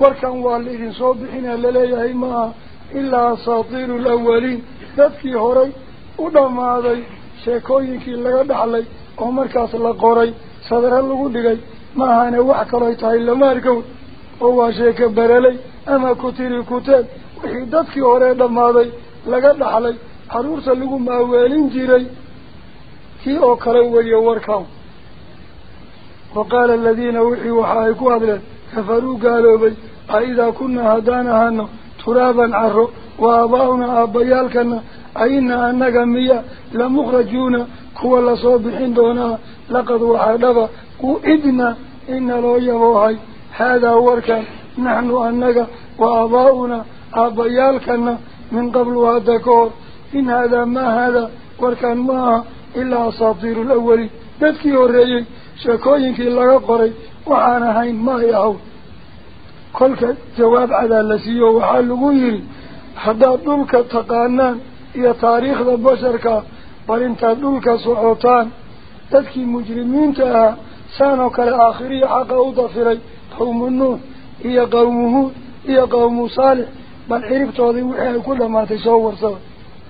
وركان والإذن صبحنا لليه ما إلا ساطير الأولين. تذكي هوري ودام هذا شكوينك اللي قد حلي ومركاس الله قوري صدر الله قد ما هانا وحك رأيته إلا ماركو هو شيك برالي أما كتير الكتاب. وحيدتكي ورين دماضي لقد حلي حرورسا لقو ما والين جيري كي اوكالو وليوركاو وقال الذين وحي وحايكوا أبلاد كفروا قالوا بي أئذا كنا هدانا هنو ترابا عرو وآباؤنا أبيالكنا أئنا أنك ميا لمخرجونا كوى لصوبحين دونا لقد وحادفا وإذنا إنا لو يبوهاي هذا هو نحن أنك وآباؤنا أضيالكنا من قبل وادكور إن هذا ما هذا وركان ما إلا أصابير الأولي دكتي الرجل شكوين في الله قري وعنا هين ما يعو كل جواب على الذي هو حلوين حدا دولك تقانان يا تاريخ البشر كا برنت دولك سعوتان. تذكي مجرمين تا سانو كلا آخري حقا وضفري. قوم النور إيا قوم هود إيا قوم صالح. بل عرفت هذه وحي كل ما تصور صور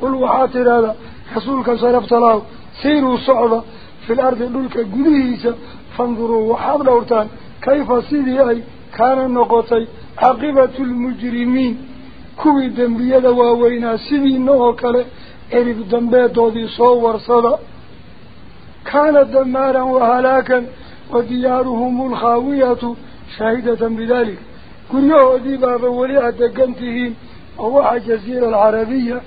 قل وحاتر هذا حصولك صرفت له. سيروا صعدة في الأرض للك قليسة فانظروا وحضر أورتان كيف سيدي كان النقطي عقبة المجرمين. كوي دنبي يدوا وينا سيدي النوك عرف دنبي هذه صور صور كان دمارا وهلاكا. وديارهم الخاوية شاهدة بذلك. كريوه دي بابا وليها دقنتهين أواحا جزيرة العربية.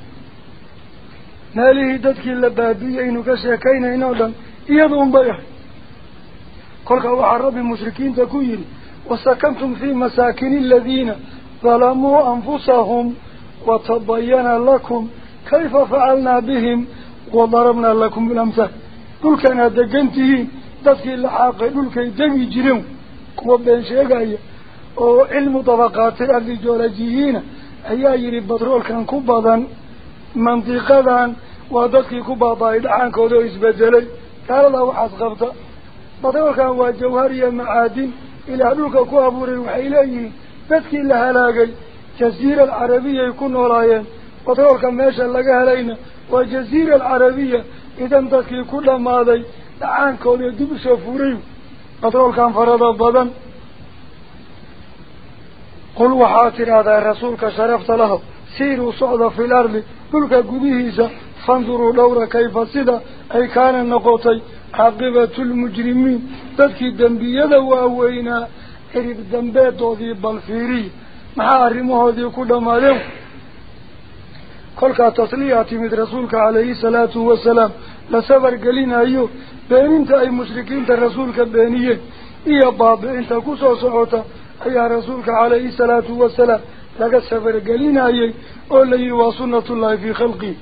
ناليه دادك اللبابية إنو كساكينة إنو دم. إيادون بيح قولك أواحا الرب المشركين تكوين. وسكنتم في مساكن الذين ظلموا أنفسهم وتبين لكم كيف فعلنا بهم وضربنا لكم بالأمسة قولك أنا دقنتهين دادك اللحاق قولك دمي جنو وبين شيء قايا وعلم طبقات الجيولوجيين. هي يري بترول كان كبدا منطقة ودكي كبدا إذا عن كودو إسبجلي. قال الله وحاس غبطة. بترول كان وجوهري المعادن إلى أبوك كوابور وحيلي. بدكي لها لاقي جزيرة العربية يكون ورايا بترول كان ماشا لقاها لينا وجزيرة العربية إذا انتقل كل ماضي. لعان كودو دبشا فوري بترول كان فرضا بدن قل وحاتنا ذا رسولك شرفت له. سيروا صعدا في الأرض قلك قديهيسا فانظروا لورا كيف صدا أي كان النقوطي عقبة المجرمين. تدكي الدنبي يدوا أوينا الدم الدنبات وذي بالفيري. محارمه ذي كل ما له قلك تصليعة من رسولك عليه الصلاة والسلام. لسبر قلين أيه بين أنت أي مشركين ترسولك بينيه إيا باب أنت كسو صعوتا laga sabargelinayay oo la yihi waa sunnatullaahi fii khalqihi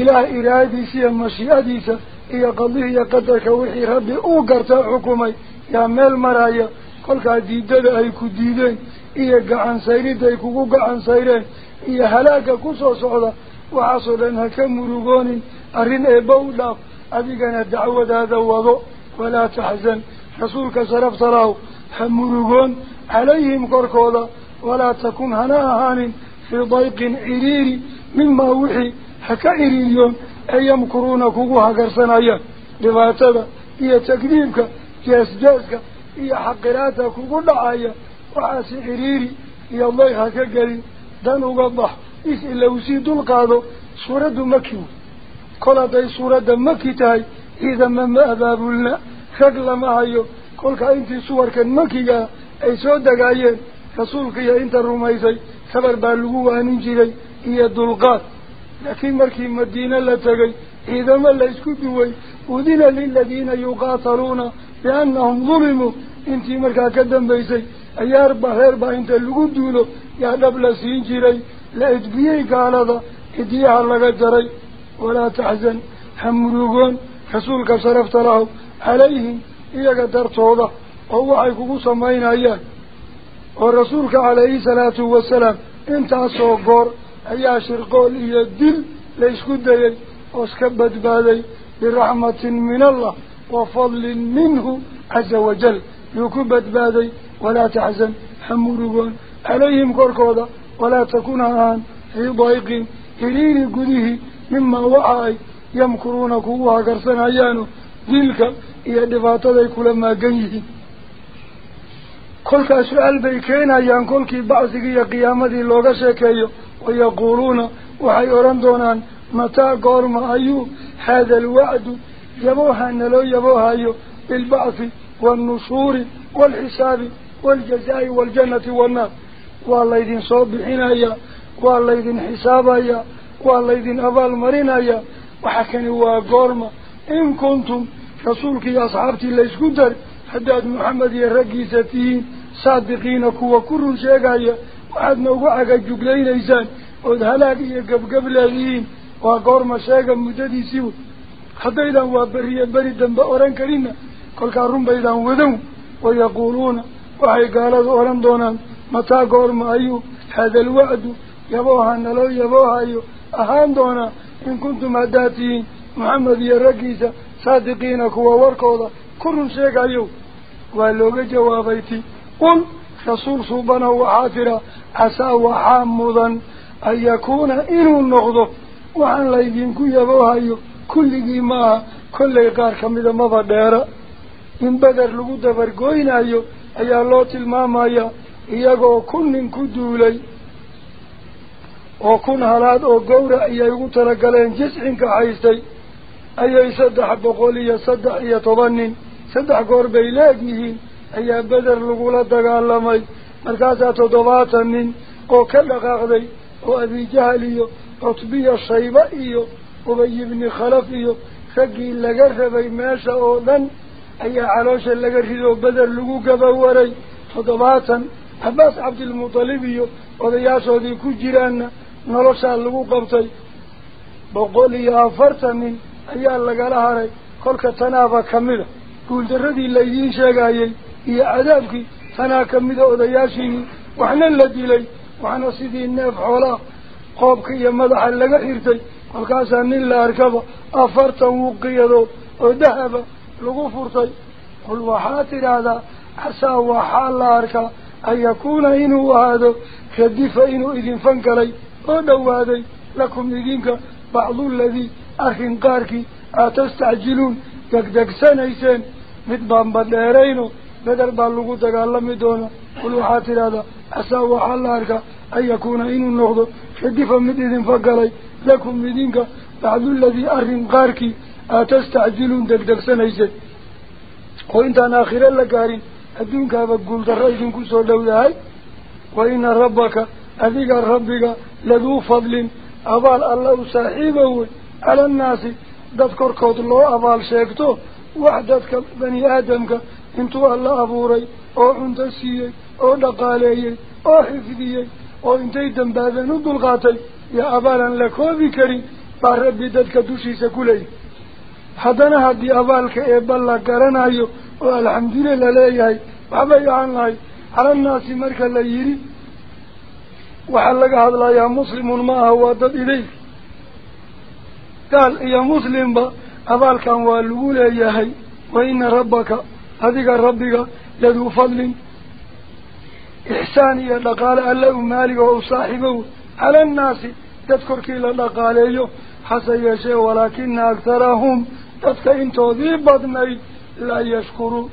ilaah iraadadiisa iyo mashiicadiisa iyo qadihi iyo qadarka wixii rabbi uu gartaa xukumay yaa meel maraya kolkaa diidada ay ku diideen iyo gacan sayridda ay kugu gacan sayreen iyo halaagga kusoo socda waxaasoo dhan ha ka murugoonin arrin eebba u dhaaf adigana dacwadaada wado walaa taxzan rasuulka sharafta lahu همرغون عليهم قركودا ولا تكون هناهان في ضيق عرير مما وحي حكا عريريون أيام كورونا كوكوها قرصان أيام لذلك هذا هي تكذيبك جاسجازك هي حقراتا كوكو دعايا وعاس عريري يا الله حكا قريب دانو قضح إذ إلا وسيد القادو سورة مكيو. كل هذه سورة مكيتاي إذا ما ماذا بلنا فقل ما هيو. كل كائن في صور كان مكية أي سودة جاية رسول كيا أنت الروميزي خبر بالجوا هنجري هي دلقات لكن مركي مدينة لا تجي إذا ما لا يسكتواي ودين للذين يقاتلون لأنهم ظلموا أنت مركا كذب بيزي أيار بهر به أنت الجودولو يا دبل سينجري لا تبيعي قال هذا إدي على جري ولا تحزن حمروهم رسول كسرف تراه عليهم إياك درتوضة هو عيكو سمعين أيان ورسولك عليه الصلاة والسلام انت عصو قور أي عشر قول إيا الدل ليش قد يج واسكبت بادي برحمة من الله وفضل منه عز وجل يكبت بادي ولا تحزن حمرون عليهم كوركوضة ولا تكون عن في ضيق كليل قده مما وعي يمكرونك هو عقرسن عيانه ذلك يا دفاتة كل ما جنيه كل كسؤال بيكين أيان كل كي بعضي يا قيامة اللوجس كيو ويقولون وحيران دونان متى قار ما أيو هذا الوعد يبوها أن لو يبوها أيو بالبعث والنشور والحساب والجزاء والجنة والنار والله يدين صوب حين أيا والله يدين حساب أيا والله يدين أبال مرين أيا وحكني وقار ما إن كنتم رسولك يا صحابتي اللي اسكتر حداد محمد يا رقي ستين صادقينك وكل شيء وعد نوعك الجبلين ايسان وذهلاك يا قبقبل اذين وقور ما شيء مجدي سيو. حتى إذا هو بريا بري دنبا أوران كرينا كل كارون بيدا هو دم ويقولون وحي قال أوران دونان متى قور ما أيو هذا الوعد يبوها نلو يبوها أيو. أهان دونان إن كنتم هداتين محمد يا رقيسة saadiqiina kuwa warkooda ku run sheegayo waa looga jawaabay ti qul rasuul suubanow waxaa tira casaa waxaa mudan an yakuuna inuu noqdo waxaan laydinku yaboohayo kulligii maaha kollay qaar kamida maba dheera. In beder lagu dabargoynayo ayaa loo tilmaamayaa iyagoo kun nin ku duulay oo kun halaad oo gawrac iyay ugu talagaleen jiscinka haystay beder lagula dagaalamay markaasaa toddobaatan nin oo ka dhaqaaqday oo abijahal iyo cutbiya shayba iyo ubay ibni khalaf iyo raggii laga rabay meesha oo dhan ayaa caloosha laga ridoo beder lagu gabawaray toddobaatan cabaas cabdilmutalib iyo odayaashoodii ku jiraanna noloshaa lagu qabtay boqol iyo afartan nin ayaa lagala haray kolka tanaaba kamida guuldaradii laydiin sheegayey iyo cadaabkii tanaa kamida odayaashiinii waxna la dilay waxna sidii neef xoolaa qoobka iyo madaxa laga xirtay kolkaasaa nin la arkaba afartan wuqiyadood oo dahaba lagu furtay qul waxaa tidhaahdaa casaa waxaa la arkaa an yakuuna inuu ahaado radifa inuu idin fangalay oo dhowaaday lakum idinka bacdu ladii أخي قاركي أتستعجلون؟ دكدك سنيسين مدبان بدأرينو بدل بلغو تقلمي دونا كل حاتر هذا أساو حالارك أن يكون إنو النهض. شدفا مدين فقالي لكم مدينك بعد الذي أخي قاركي أتستعجلون؟ دكدك سنيسين وإنت أنا أخيرا لكارين أدونك أبقل درائجون كسو دولهاي وإن ربك أذيك ربك لذو فضل أبال الله صاحبه cala annaasi dad korkood loo abaal sheegto wax dadka bani aadamka intuu alla abuuray oo cunto siiyey oo dhaqaaleeyey oo xifdiyey oo intay dambaabeen u dulqaatay iyo abaalan la koobi karin baa rabbi dadka dushiisa ku leeyahy haddana haddii abaalka eebba la garanayo oo alxamdulillah laleeyahay waxbay ahaan lahay calannaasi marka la yidhi waxaa laga hadlayaa muslimun ma aha waa dad idayg قال يا مسلم با أبال كان والقول يا هاي وإن ربك هذيك ربك لذو فضل. إحساني الله قال الله مالك وصاحبه على الناس تذكر كي الله قال إيوه. حسي شيء ولكن أكثرهم تذكر إن تذيب لا يشكروا.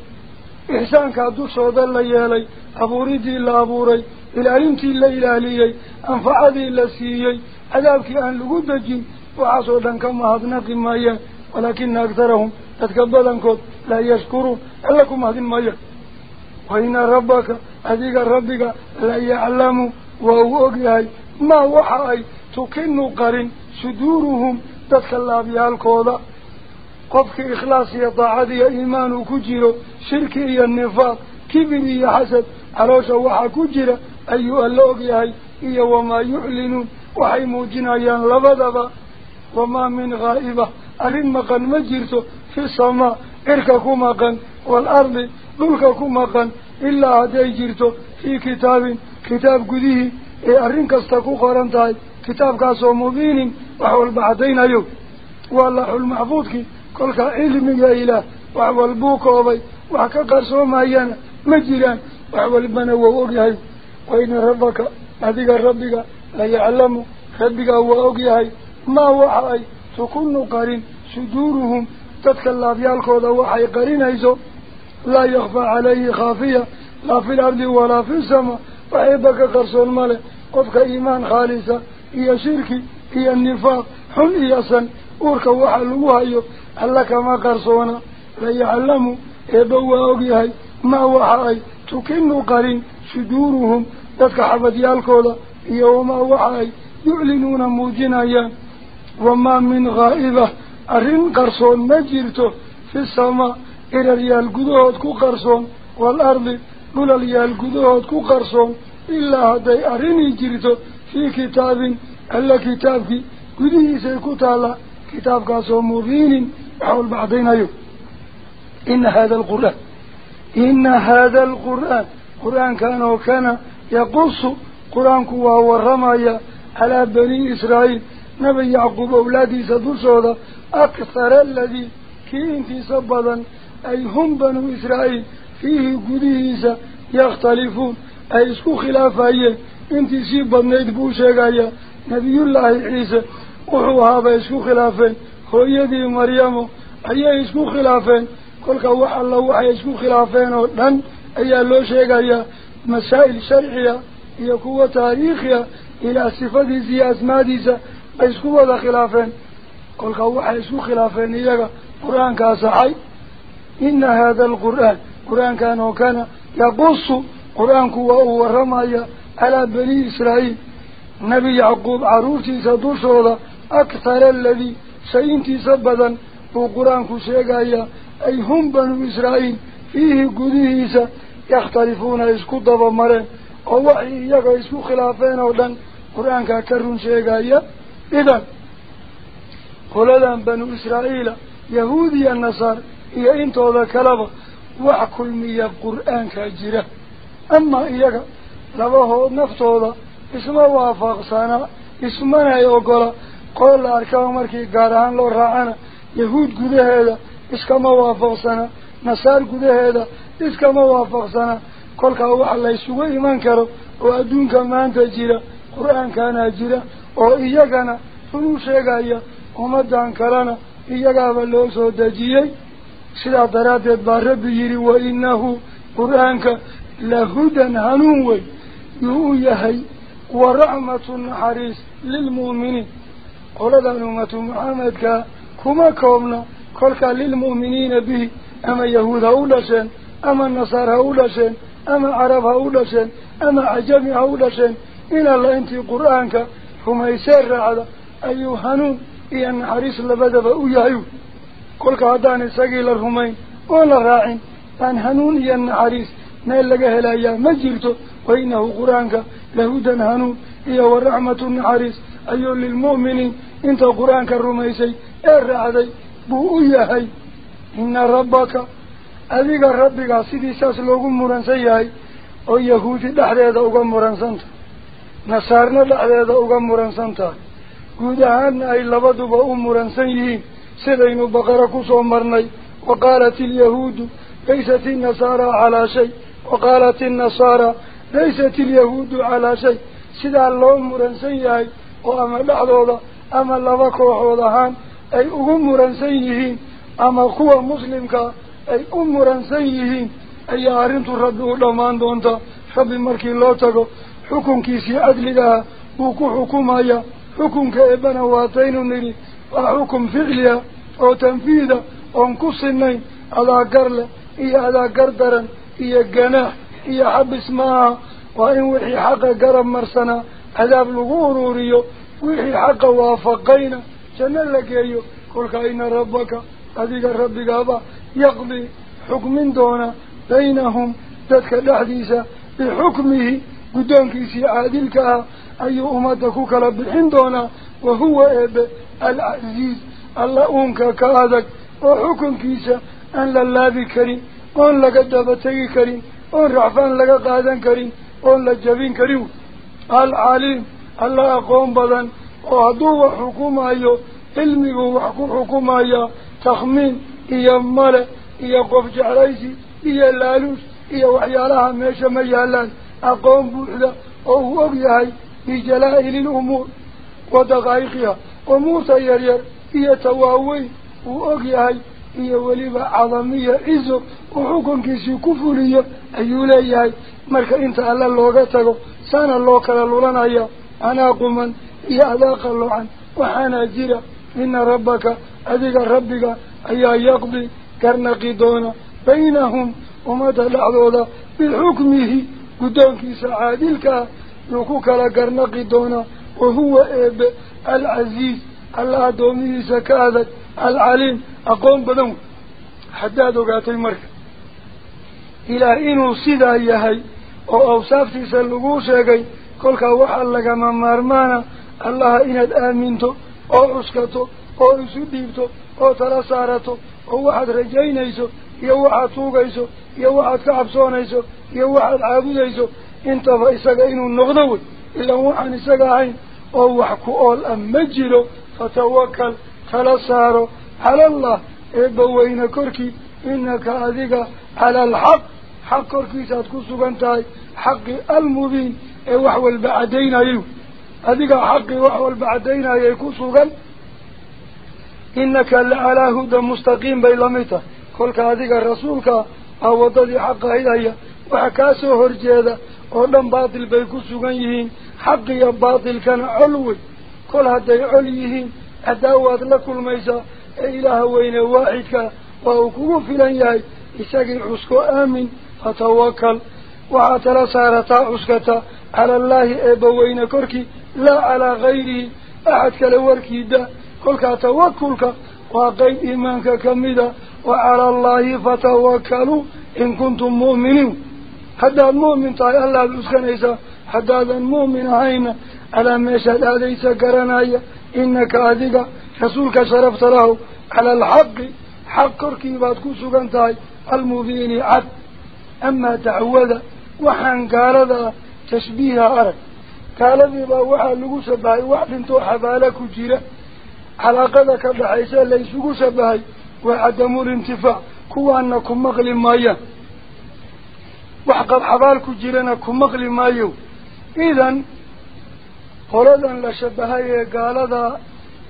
إحسان كادو شود الله يالي أبوري دي الله أبوري إلا علمتي الله إلى علي أنفع دي الله سيي. أذابك أن لقود وعصوا ذن كما هذنق مايا ولكن أكثرهم تتكبل أنكم لا يشكروا لكم هذن مايا. وإن ربك أذيك ربك لا يعلم وهو ما وحاي تكن قرن صدورهم تتخلى بها الكودة قفك إخلاص يطاع ذي إيمان كجير شركي النفاق. كبير حسد. عروش وحا كجير. أيها اللوغي هاي وما يعلن وحي موجنا يان لبدبا. وما من غائبة. ألين مقن مجرته في السماء. إركا إركك مقن والأرض للكك مقن إلا هذا يجرته في كتاب. كتاب قديه إي أرين كستكو قرانتاي كتاب كاسو مبين. وحول بعدين أيو والله المحفوظ كلك علم يا إله. وحول البوك وبي وحكا قرسو مايان. مجران وحو البنى ووقيهي وإن ربك. أذيك ربك. لا يعلم. ربك هو أوقيهي ما وحي تكون قرين سدورهم تدك الله بيالك وحي قرين هيزو لا يخفى عليه خافية لا في الأرض ولا في السماء فحيبك قرصون ماله قفك إيمان خالصة هي شركي هي النفاق حن إياسا أورك وحي الوحي ألك ما قرصونا ليعلموا إبوا أوقيهي ما هو وحي تكن قرين سدورهم تدك حفظ يالك هذا يوم وحي يعلنون موجنايا وما من غائبة. أرين قرصون ما مجيرتو في السماء. إلى ريال قدوهد كو قرصون. والأرض قل ريال قدوهد كو قرصون. إلا هدي أرين يجيرتو في كتاب. ألا كتابك قده سيكوت على كتاب قاسو مبين. حول بعدين أيو. إن هذا القرآن. إن هذا القرآن. قرآن كان وكان يقص. قرآن كواه ورمايا على بني إسرائيل. نبي يعقوب أولادي سدو سدوسودا أكثر الذي كين في صبدا أي هم بنو إسرائيل فيه قديسة يختلفون أي سكو خلافة انت سيبا نيد بوشيك أي نبي الله عيسى وحو هذا سكو خلافة خو يدي مريم أي سكو خلافة كل كوا الله وحي سكو خلافة لن أي لو شيك أي مسائل شرعية هي قوة تاريخية إلى صفة زياز ماديسة اسكو ودا خلافين كل قوة اسكو خلافين إياك قرآن كاسعي إن هذا القرآن قرآن كانو كان يقص قرآن كواهو ورمايا على بني إسرائيل نبي عقوب عروسي سدوشه أكثر الذي سينتي سبدا وقرآن كسيقايا أي هم بنو إسرائيل فيه قديسة يختلفون اسكو دفا مرين قوة إياك اسكو خلافين أو قرآن كاكرون شيئا إياك idan qoladan banuu israa'iila yahuud iyo nasaar iyo intooda kaleba wax kulmiya qur-aankaa jira amaa iyaga labahood naftooda isma waafaqsana ismanay ogola qool la arkaba markii gaar ahaan loo raacana yahuud gudaheeda iskama waafaqsana nasaar gudaheeda iskama waafaqsana kolkaa waxa la ysugu iman karo oo adduunka maanta jira qur-aankaanaa jira أو ايجانا سنو شيغايا وما دانكرانا ايجا بلو سودجيي سلا درات بارب يري وانه قرانك لهدى هنوي يؤيهي ورعمة حريص للمؤمنين قولة نومة محمد كما كومنا قولك للمؤمنين به أما يهود أولاشين أما النصار أولاشين أما عرب أولاشين أما عجم أولاشين إلا الله أنت قرآنك rumaysee raacda ayuu hanuun iyo naxariis labadaba u yahay kolka haddaan isagii la rumayn oon la raacin baan hanuun iyo naxariis meel laga helayaa ma jirto wa inahu qur-aanka lahudan hanuun iyo waraxmatu naxariis ayuu lilmu'miniin inta qur-aanka rumaysay ee raacday buu u yahay ina rabbaka adiga rabbigaa sidii saas loogu muransan yahay oo yahuudi dhexdeeda uga muransan tahay dhexdeeda uga muransan tahay guud ahaanna ay labaduba u muransan yihiin sidaynu baqara kusoo marnay wa qaalat ilyahuudu laysat innasaara calaa shay wa qaalat innasaara laysat ilyahuudu calaa shay sidaa loo muransan yahay oo ama dhexdooda ama laba kooxood ahaan ay ugu muransan yihiin ama kuwa muslimkaa ay u muransan yihiin ayaa arrintu rabbi u dhammaan doontaa rabbi markii loo tago حكم كيسي عدلها بوك حكمها حكم كيبنا واتين نري وحكم فعلها أو تنفيذة. أنقص النين على قرلة إيا على قردرا. إيا قناح إيا حبس معها وإن وحي حق قرب مرسنا. عذاب الغروري وحي حق وافقين شن لك أيو كل كائن ربك؟ أذيك ربك أبا يقضي حكم دون بينهم. تدك الأحديثة بحكمه. قدام كيسي عادلك أي أمدك كلب الحندونا وهو إب العزيز الله أمك كهذا وحكم كيسا أن لله بكريم أن لك الدبتك كريم أن رعفان لك قادن كريم أن لك جبين كريم. العليم الله أقوم بدا وهدو وحكوم أيو علمه وحكو حكومة أيو تخمين إيه ملك إيه قفج عريسي إيه اللالوس إيه وحيالها ميشا ميالان أقوم بوحدة أو هو بيهاي بجلائل الأمور ودقائقها. وموسى يرير هي تواوي وأقياهاي هي وليبة عظمية إزو وحكم كيسي كفولية أيولي ياهاي مالك إنت ألا اللغتك سانا اللغة للولان أيا أنا قوما يا أذاق اللعن وحانا جيرا. إن ربك أذيك ربك أيا يقضي كرنقي دونا. بينهم وما تلعبوا بحكمه doonaa wahuwa eebe alcasiiz alla addoomihiisa ka adag alcaliim aqoon badan wey haddaad ogaatay marka ilaah inuu sidaa yahay oo awsaaftiisa laguu sheegay kolkaa waxaa lagama maarmaana allaha inaad aaminto oo cuskato oo isu dhiibto oo tala saarato oo waxaad rajaynayso intaba isaga inuu noqdo wey ilaan waxaan isaga ahayn oo wax ku ool ah ma jiro fatawakal tala saaro cala allah eebba weyne korkii inaka adiga cala alxaq xaq korkiisaad ku sugan tahay xaqi almubiin ee wax walba caddaynayay adigaa xaqii wax walba caddaynayay ku sugan inaka la calaa huda mustaqiim bay lamid tahay كل كاذيك الرسولك أود ذي حق إلهي وحكاسه هرجيه ذا ونم باطل بيكسو حق يا باطل كان علوي كل هذي عليهم أداوات لكل ميزا إله وين واحدك وأكوه في لنياي إساقي عسكو آمن فتوكل وعتل سارتا عسكتا على الله إبا وين كركي لا على غيره أحد كالوركي دا كل كاتوكلك وقيد إيمانك كمي وعلى الله فتوكلوا إن كنتم مؤمنين. حتى المؤمن طاي الله بسكنيسا حتى المؤمن هين على ميشد أليس كرنايا إنك أذيك رسولك شرفت له على الحق حق ركيباتك سكنتاي المبين عد. أما تعوذ وحن كارد تشبيه أرد كارد بوحا لغو سباي وحد انتو حبالك جيرة على قدك ليس ليسوك سباي وعدم الانتفاع. كو أنكم مغلي مايا. وحقب حبالك جيرانكم مغلي مايو. إذن قردا لشبهي قال ذا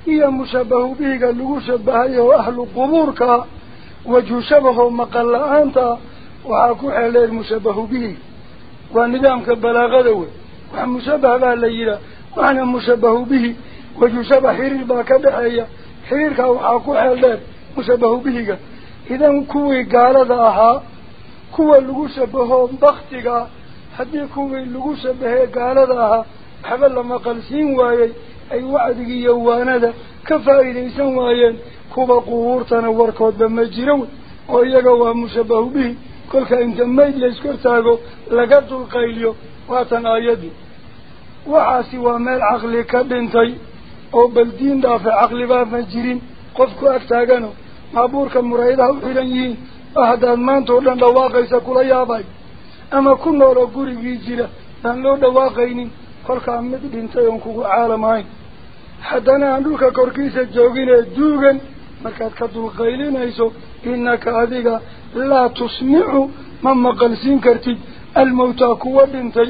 إيا مشبه به قال له شبهي وأهل قبورك وجه شبه مقال أنت وعاكو حالي المشبه به. وندام كبلا ذوي وعن مشبه ذا الليلة وعن المشبه به. وجه شبه حرير باكبه حرير كاو حالي ahaa kuwa lagu shabaho baktiga haddii kuwii lagu shabahee gaalada ahaa waxba la maqalsiin waayey ay wacdigi iyo waanada ka faa'iidaysan waayeen kuwa qubuurtana warkoodba ma jiro wey oo iyaga waa mushabahu bihi kolka inta mayd layskortaago laga dulqayliyo waatan aayaddii waxaasi waa meel caqli ka dhintay oo bal diin dhaafe caqlibaa ma jirin haddaad maanta oo dhan dhawaaqaysa kula yaabay ama ku nooloo gurigii jira baan loo dhawaaqaynin kolkaa mid dhintay oon kugu caalam ahayn haddana aan dhulka korkiisa jooginee duugan markaad ka dulqaylinayso innaka adiga laa tusmicu ma maqalsiin kartid almawtaa kuwa dhintay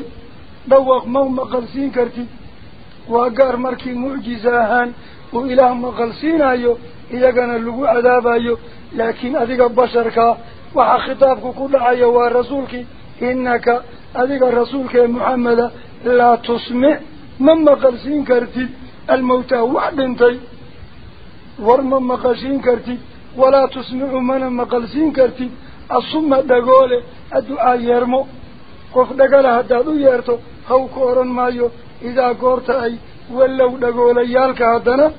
dhawaq ma maqalsiin kartid waa gaar markii mucjiza ahaan uu ilaah maqalsiinayo إذا كان اللقوع عذاب أيه لكن أذيك بشرك وحا خطابك كل عيه ورسولك إنك أذيك رسولك محمد لا تسمع مما قلسين كرتي الموتى وحد انتي ورمما قلسين كرتي ولا تسمع من ما قلسين كرتي الصمة دقالة الدعاء يرمو قف دقالها دادو يرتو هو كورن مايو إذا قرت أي ولو دقالة يالك هدنا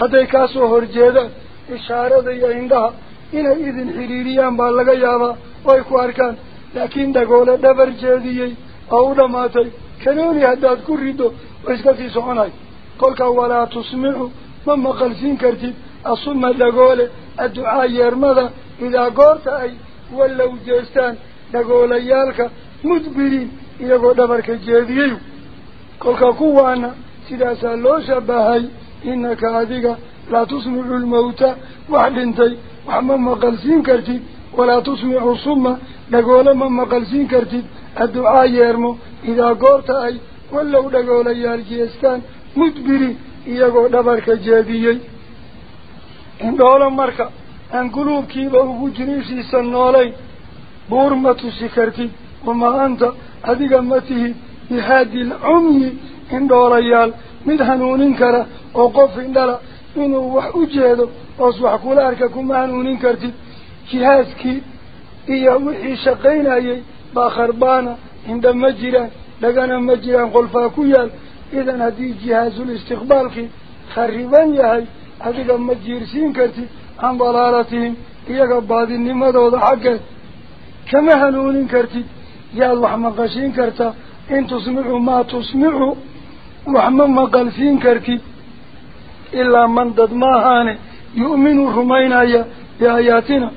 hadday kaa soo horjeedaan ishaarada iyo indhaha inay idin xidhiiriyaan baa laga yaabaa oo ay ku arkaan laakiin dhagoole dhabar jeediyey oo u dhammaatay kanooni haddaad ku riddo oo iska sii soconayo kolkaa walaa tusmicu ma maqalsiin kartid asuma dhagoole adducaa yeermada idaa goorta ay wallow jeestaan dhagoolayaalka mudbiriin iyagoo dhabarka jeediyey kolka kuwaana sidaasaa loo shabahay إنك أذيك لا تسمع الموتى. وحدنتي وحما مقلسين كرتيد ولا تسمع الصمة لقول ما مقلسين كرتيد الدعاء يرمو. إذا قلت أي ولو لقول ياركيستان مدبري. إيقو دبرك جابيي. إن دولا مركا. أن قلوب كيبه وجريسي سنالي بورمة سكرتي. وما أنت أذيك متيه. بحادي العمي. إن دولا يال. Qof indhala inuu wax u jeedo oos wax kula arka kuma hanuunin kartid jihaaskii iyo wixii shaqaynayay baa kharbaana indha ma jiraan dhagana ma jiraan qolfaa ku yaal idan haddii jihaasul istiqbaalkii khariban yahay adiga ma jiirsiin kartid can dalaalatihim iyaga baadinimadooda xaggeed kama hanuunin kartid yaad wax maqashiin kartaa in tusmicu maa tusmicu wax ma maqalsiin kartid ilaa man dad maahaane yu'minu rumaynaya biaayaatina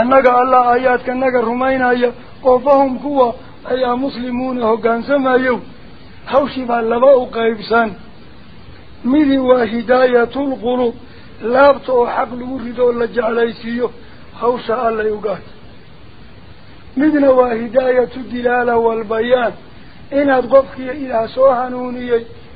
annaga allah aayaadkanaga rumaynaya oo fahum kuwa ayaa muslimuuna hoggaansamayo hawshii baa laba u qaybsan midi waa hidaayatulquluub laabta oo xaq lagu rido oo la jeclaysiiyo hawsha allay ugaata midna waa hidaayatu dilaala walbayaan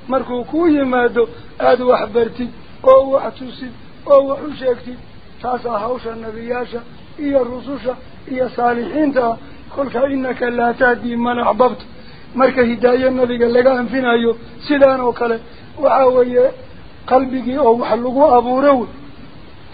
markuu kuu yimaado aada wax bartid oo wax tusid oo wax u sheegtid taasaa hawsha nebiyaasha iyo rususha iyo saalixiinta ah kolka inaka laa tahdii man axbabta marka hidaayo nabiga laga anfinayo sidaan oo kale waxa weeye qalbigii oo wax lagu abuuro wey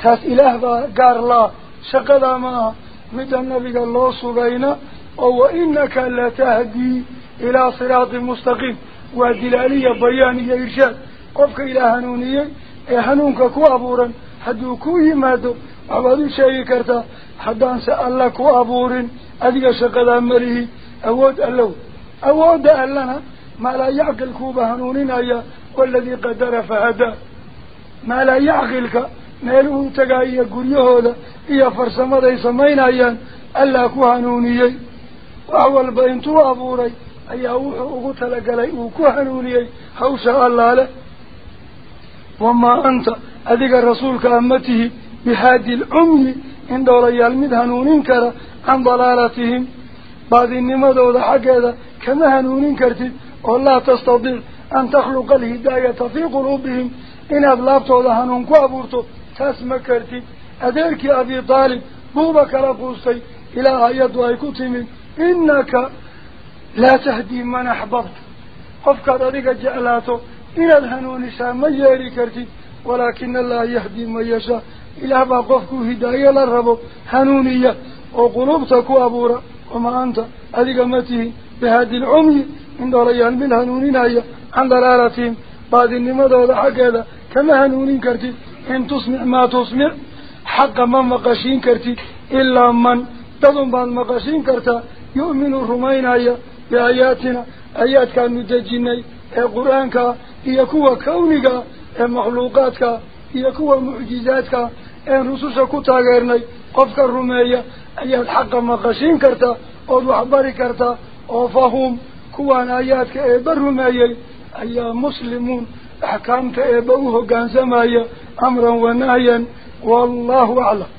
taas ilaah baa gaar laa shaqadaa ma aha midda nabiga loo sugayna oo wa inaka latahdii إلى صراط مستقيم. ودلالية بيانية إرشاد. قفك إلى هنونية. إيه إحنونك كو أبورا حدو كوه مادو. أبادو شاي كرتا. حدان سألا كو أبور أذي شقد أمره. أود ألو. أود ألنا. ما لا يعقل كوب هنونين أيا والذي قدر فهدا ما لا يعقلك ميله تقايا قرية هذا إيا فرسما دي سمين أيا ألا كو هنونية. وأول بينتو أبوري. أيها وقلت لك لي وكوحن وليي حوشا الله له وما أنت أذيك الرسول كأمته بحاد العمي عند ولي المدهن وننكر عن ضلالتهم بعد إنما دود حق هذا كمهن وننكرت ولا تستطيع أن تخلق الهداية في قلوبهم إن أبلابت ودهن ونكوابرتو تسمكرت أذيك أبي طالب بوبك رفوصي إلى آيات وإكتمن إنك لا تهدي من أحببت. قفك ذلك جعلاته إلى الهنون سام يالي كرتي. ولكن الله يهدي من يشاء. إلى قفك هداية للرب هنونية. وقلوبتك أبورا. وما أنت أذقمته بهذه العمي. عند ريال من هنونين هيا عن ضرارتهم بعد النمضة والحق هذا كما هنونين كرتي. إن تسمع ما تسمع. حق من مقاشين كرتي. إلا من. تضم بعض مقاشين كرتا. يؤمن الرومين هيا biaayaatina aayaadkaanu dejinay ee qur-aankaa iyo kuwa kawnigaa ee makhluuqaadkaa iyo kuwa mucjizaadkaa een rususha ku taageernay qofka rumeeya ayaad xaqa maqashiin kartaa ood waxbari kartaa oo fahum kuwaan aayaadka eebba rumeeyey ayaa muslimuun axkaamta eebba u hoggaansamaya amran wa nahyan wallahu aclam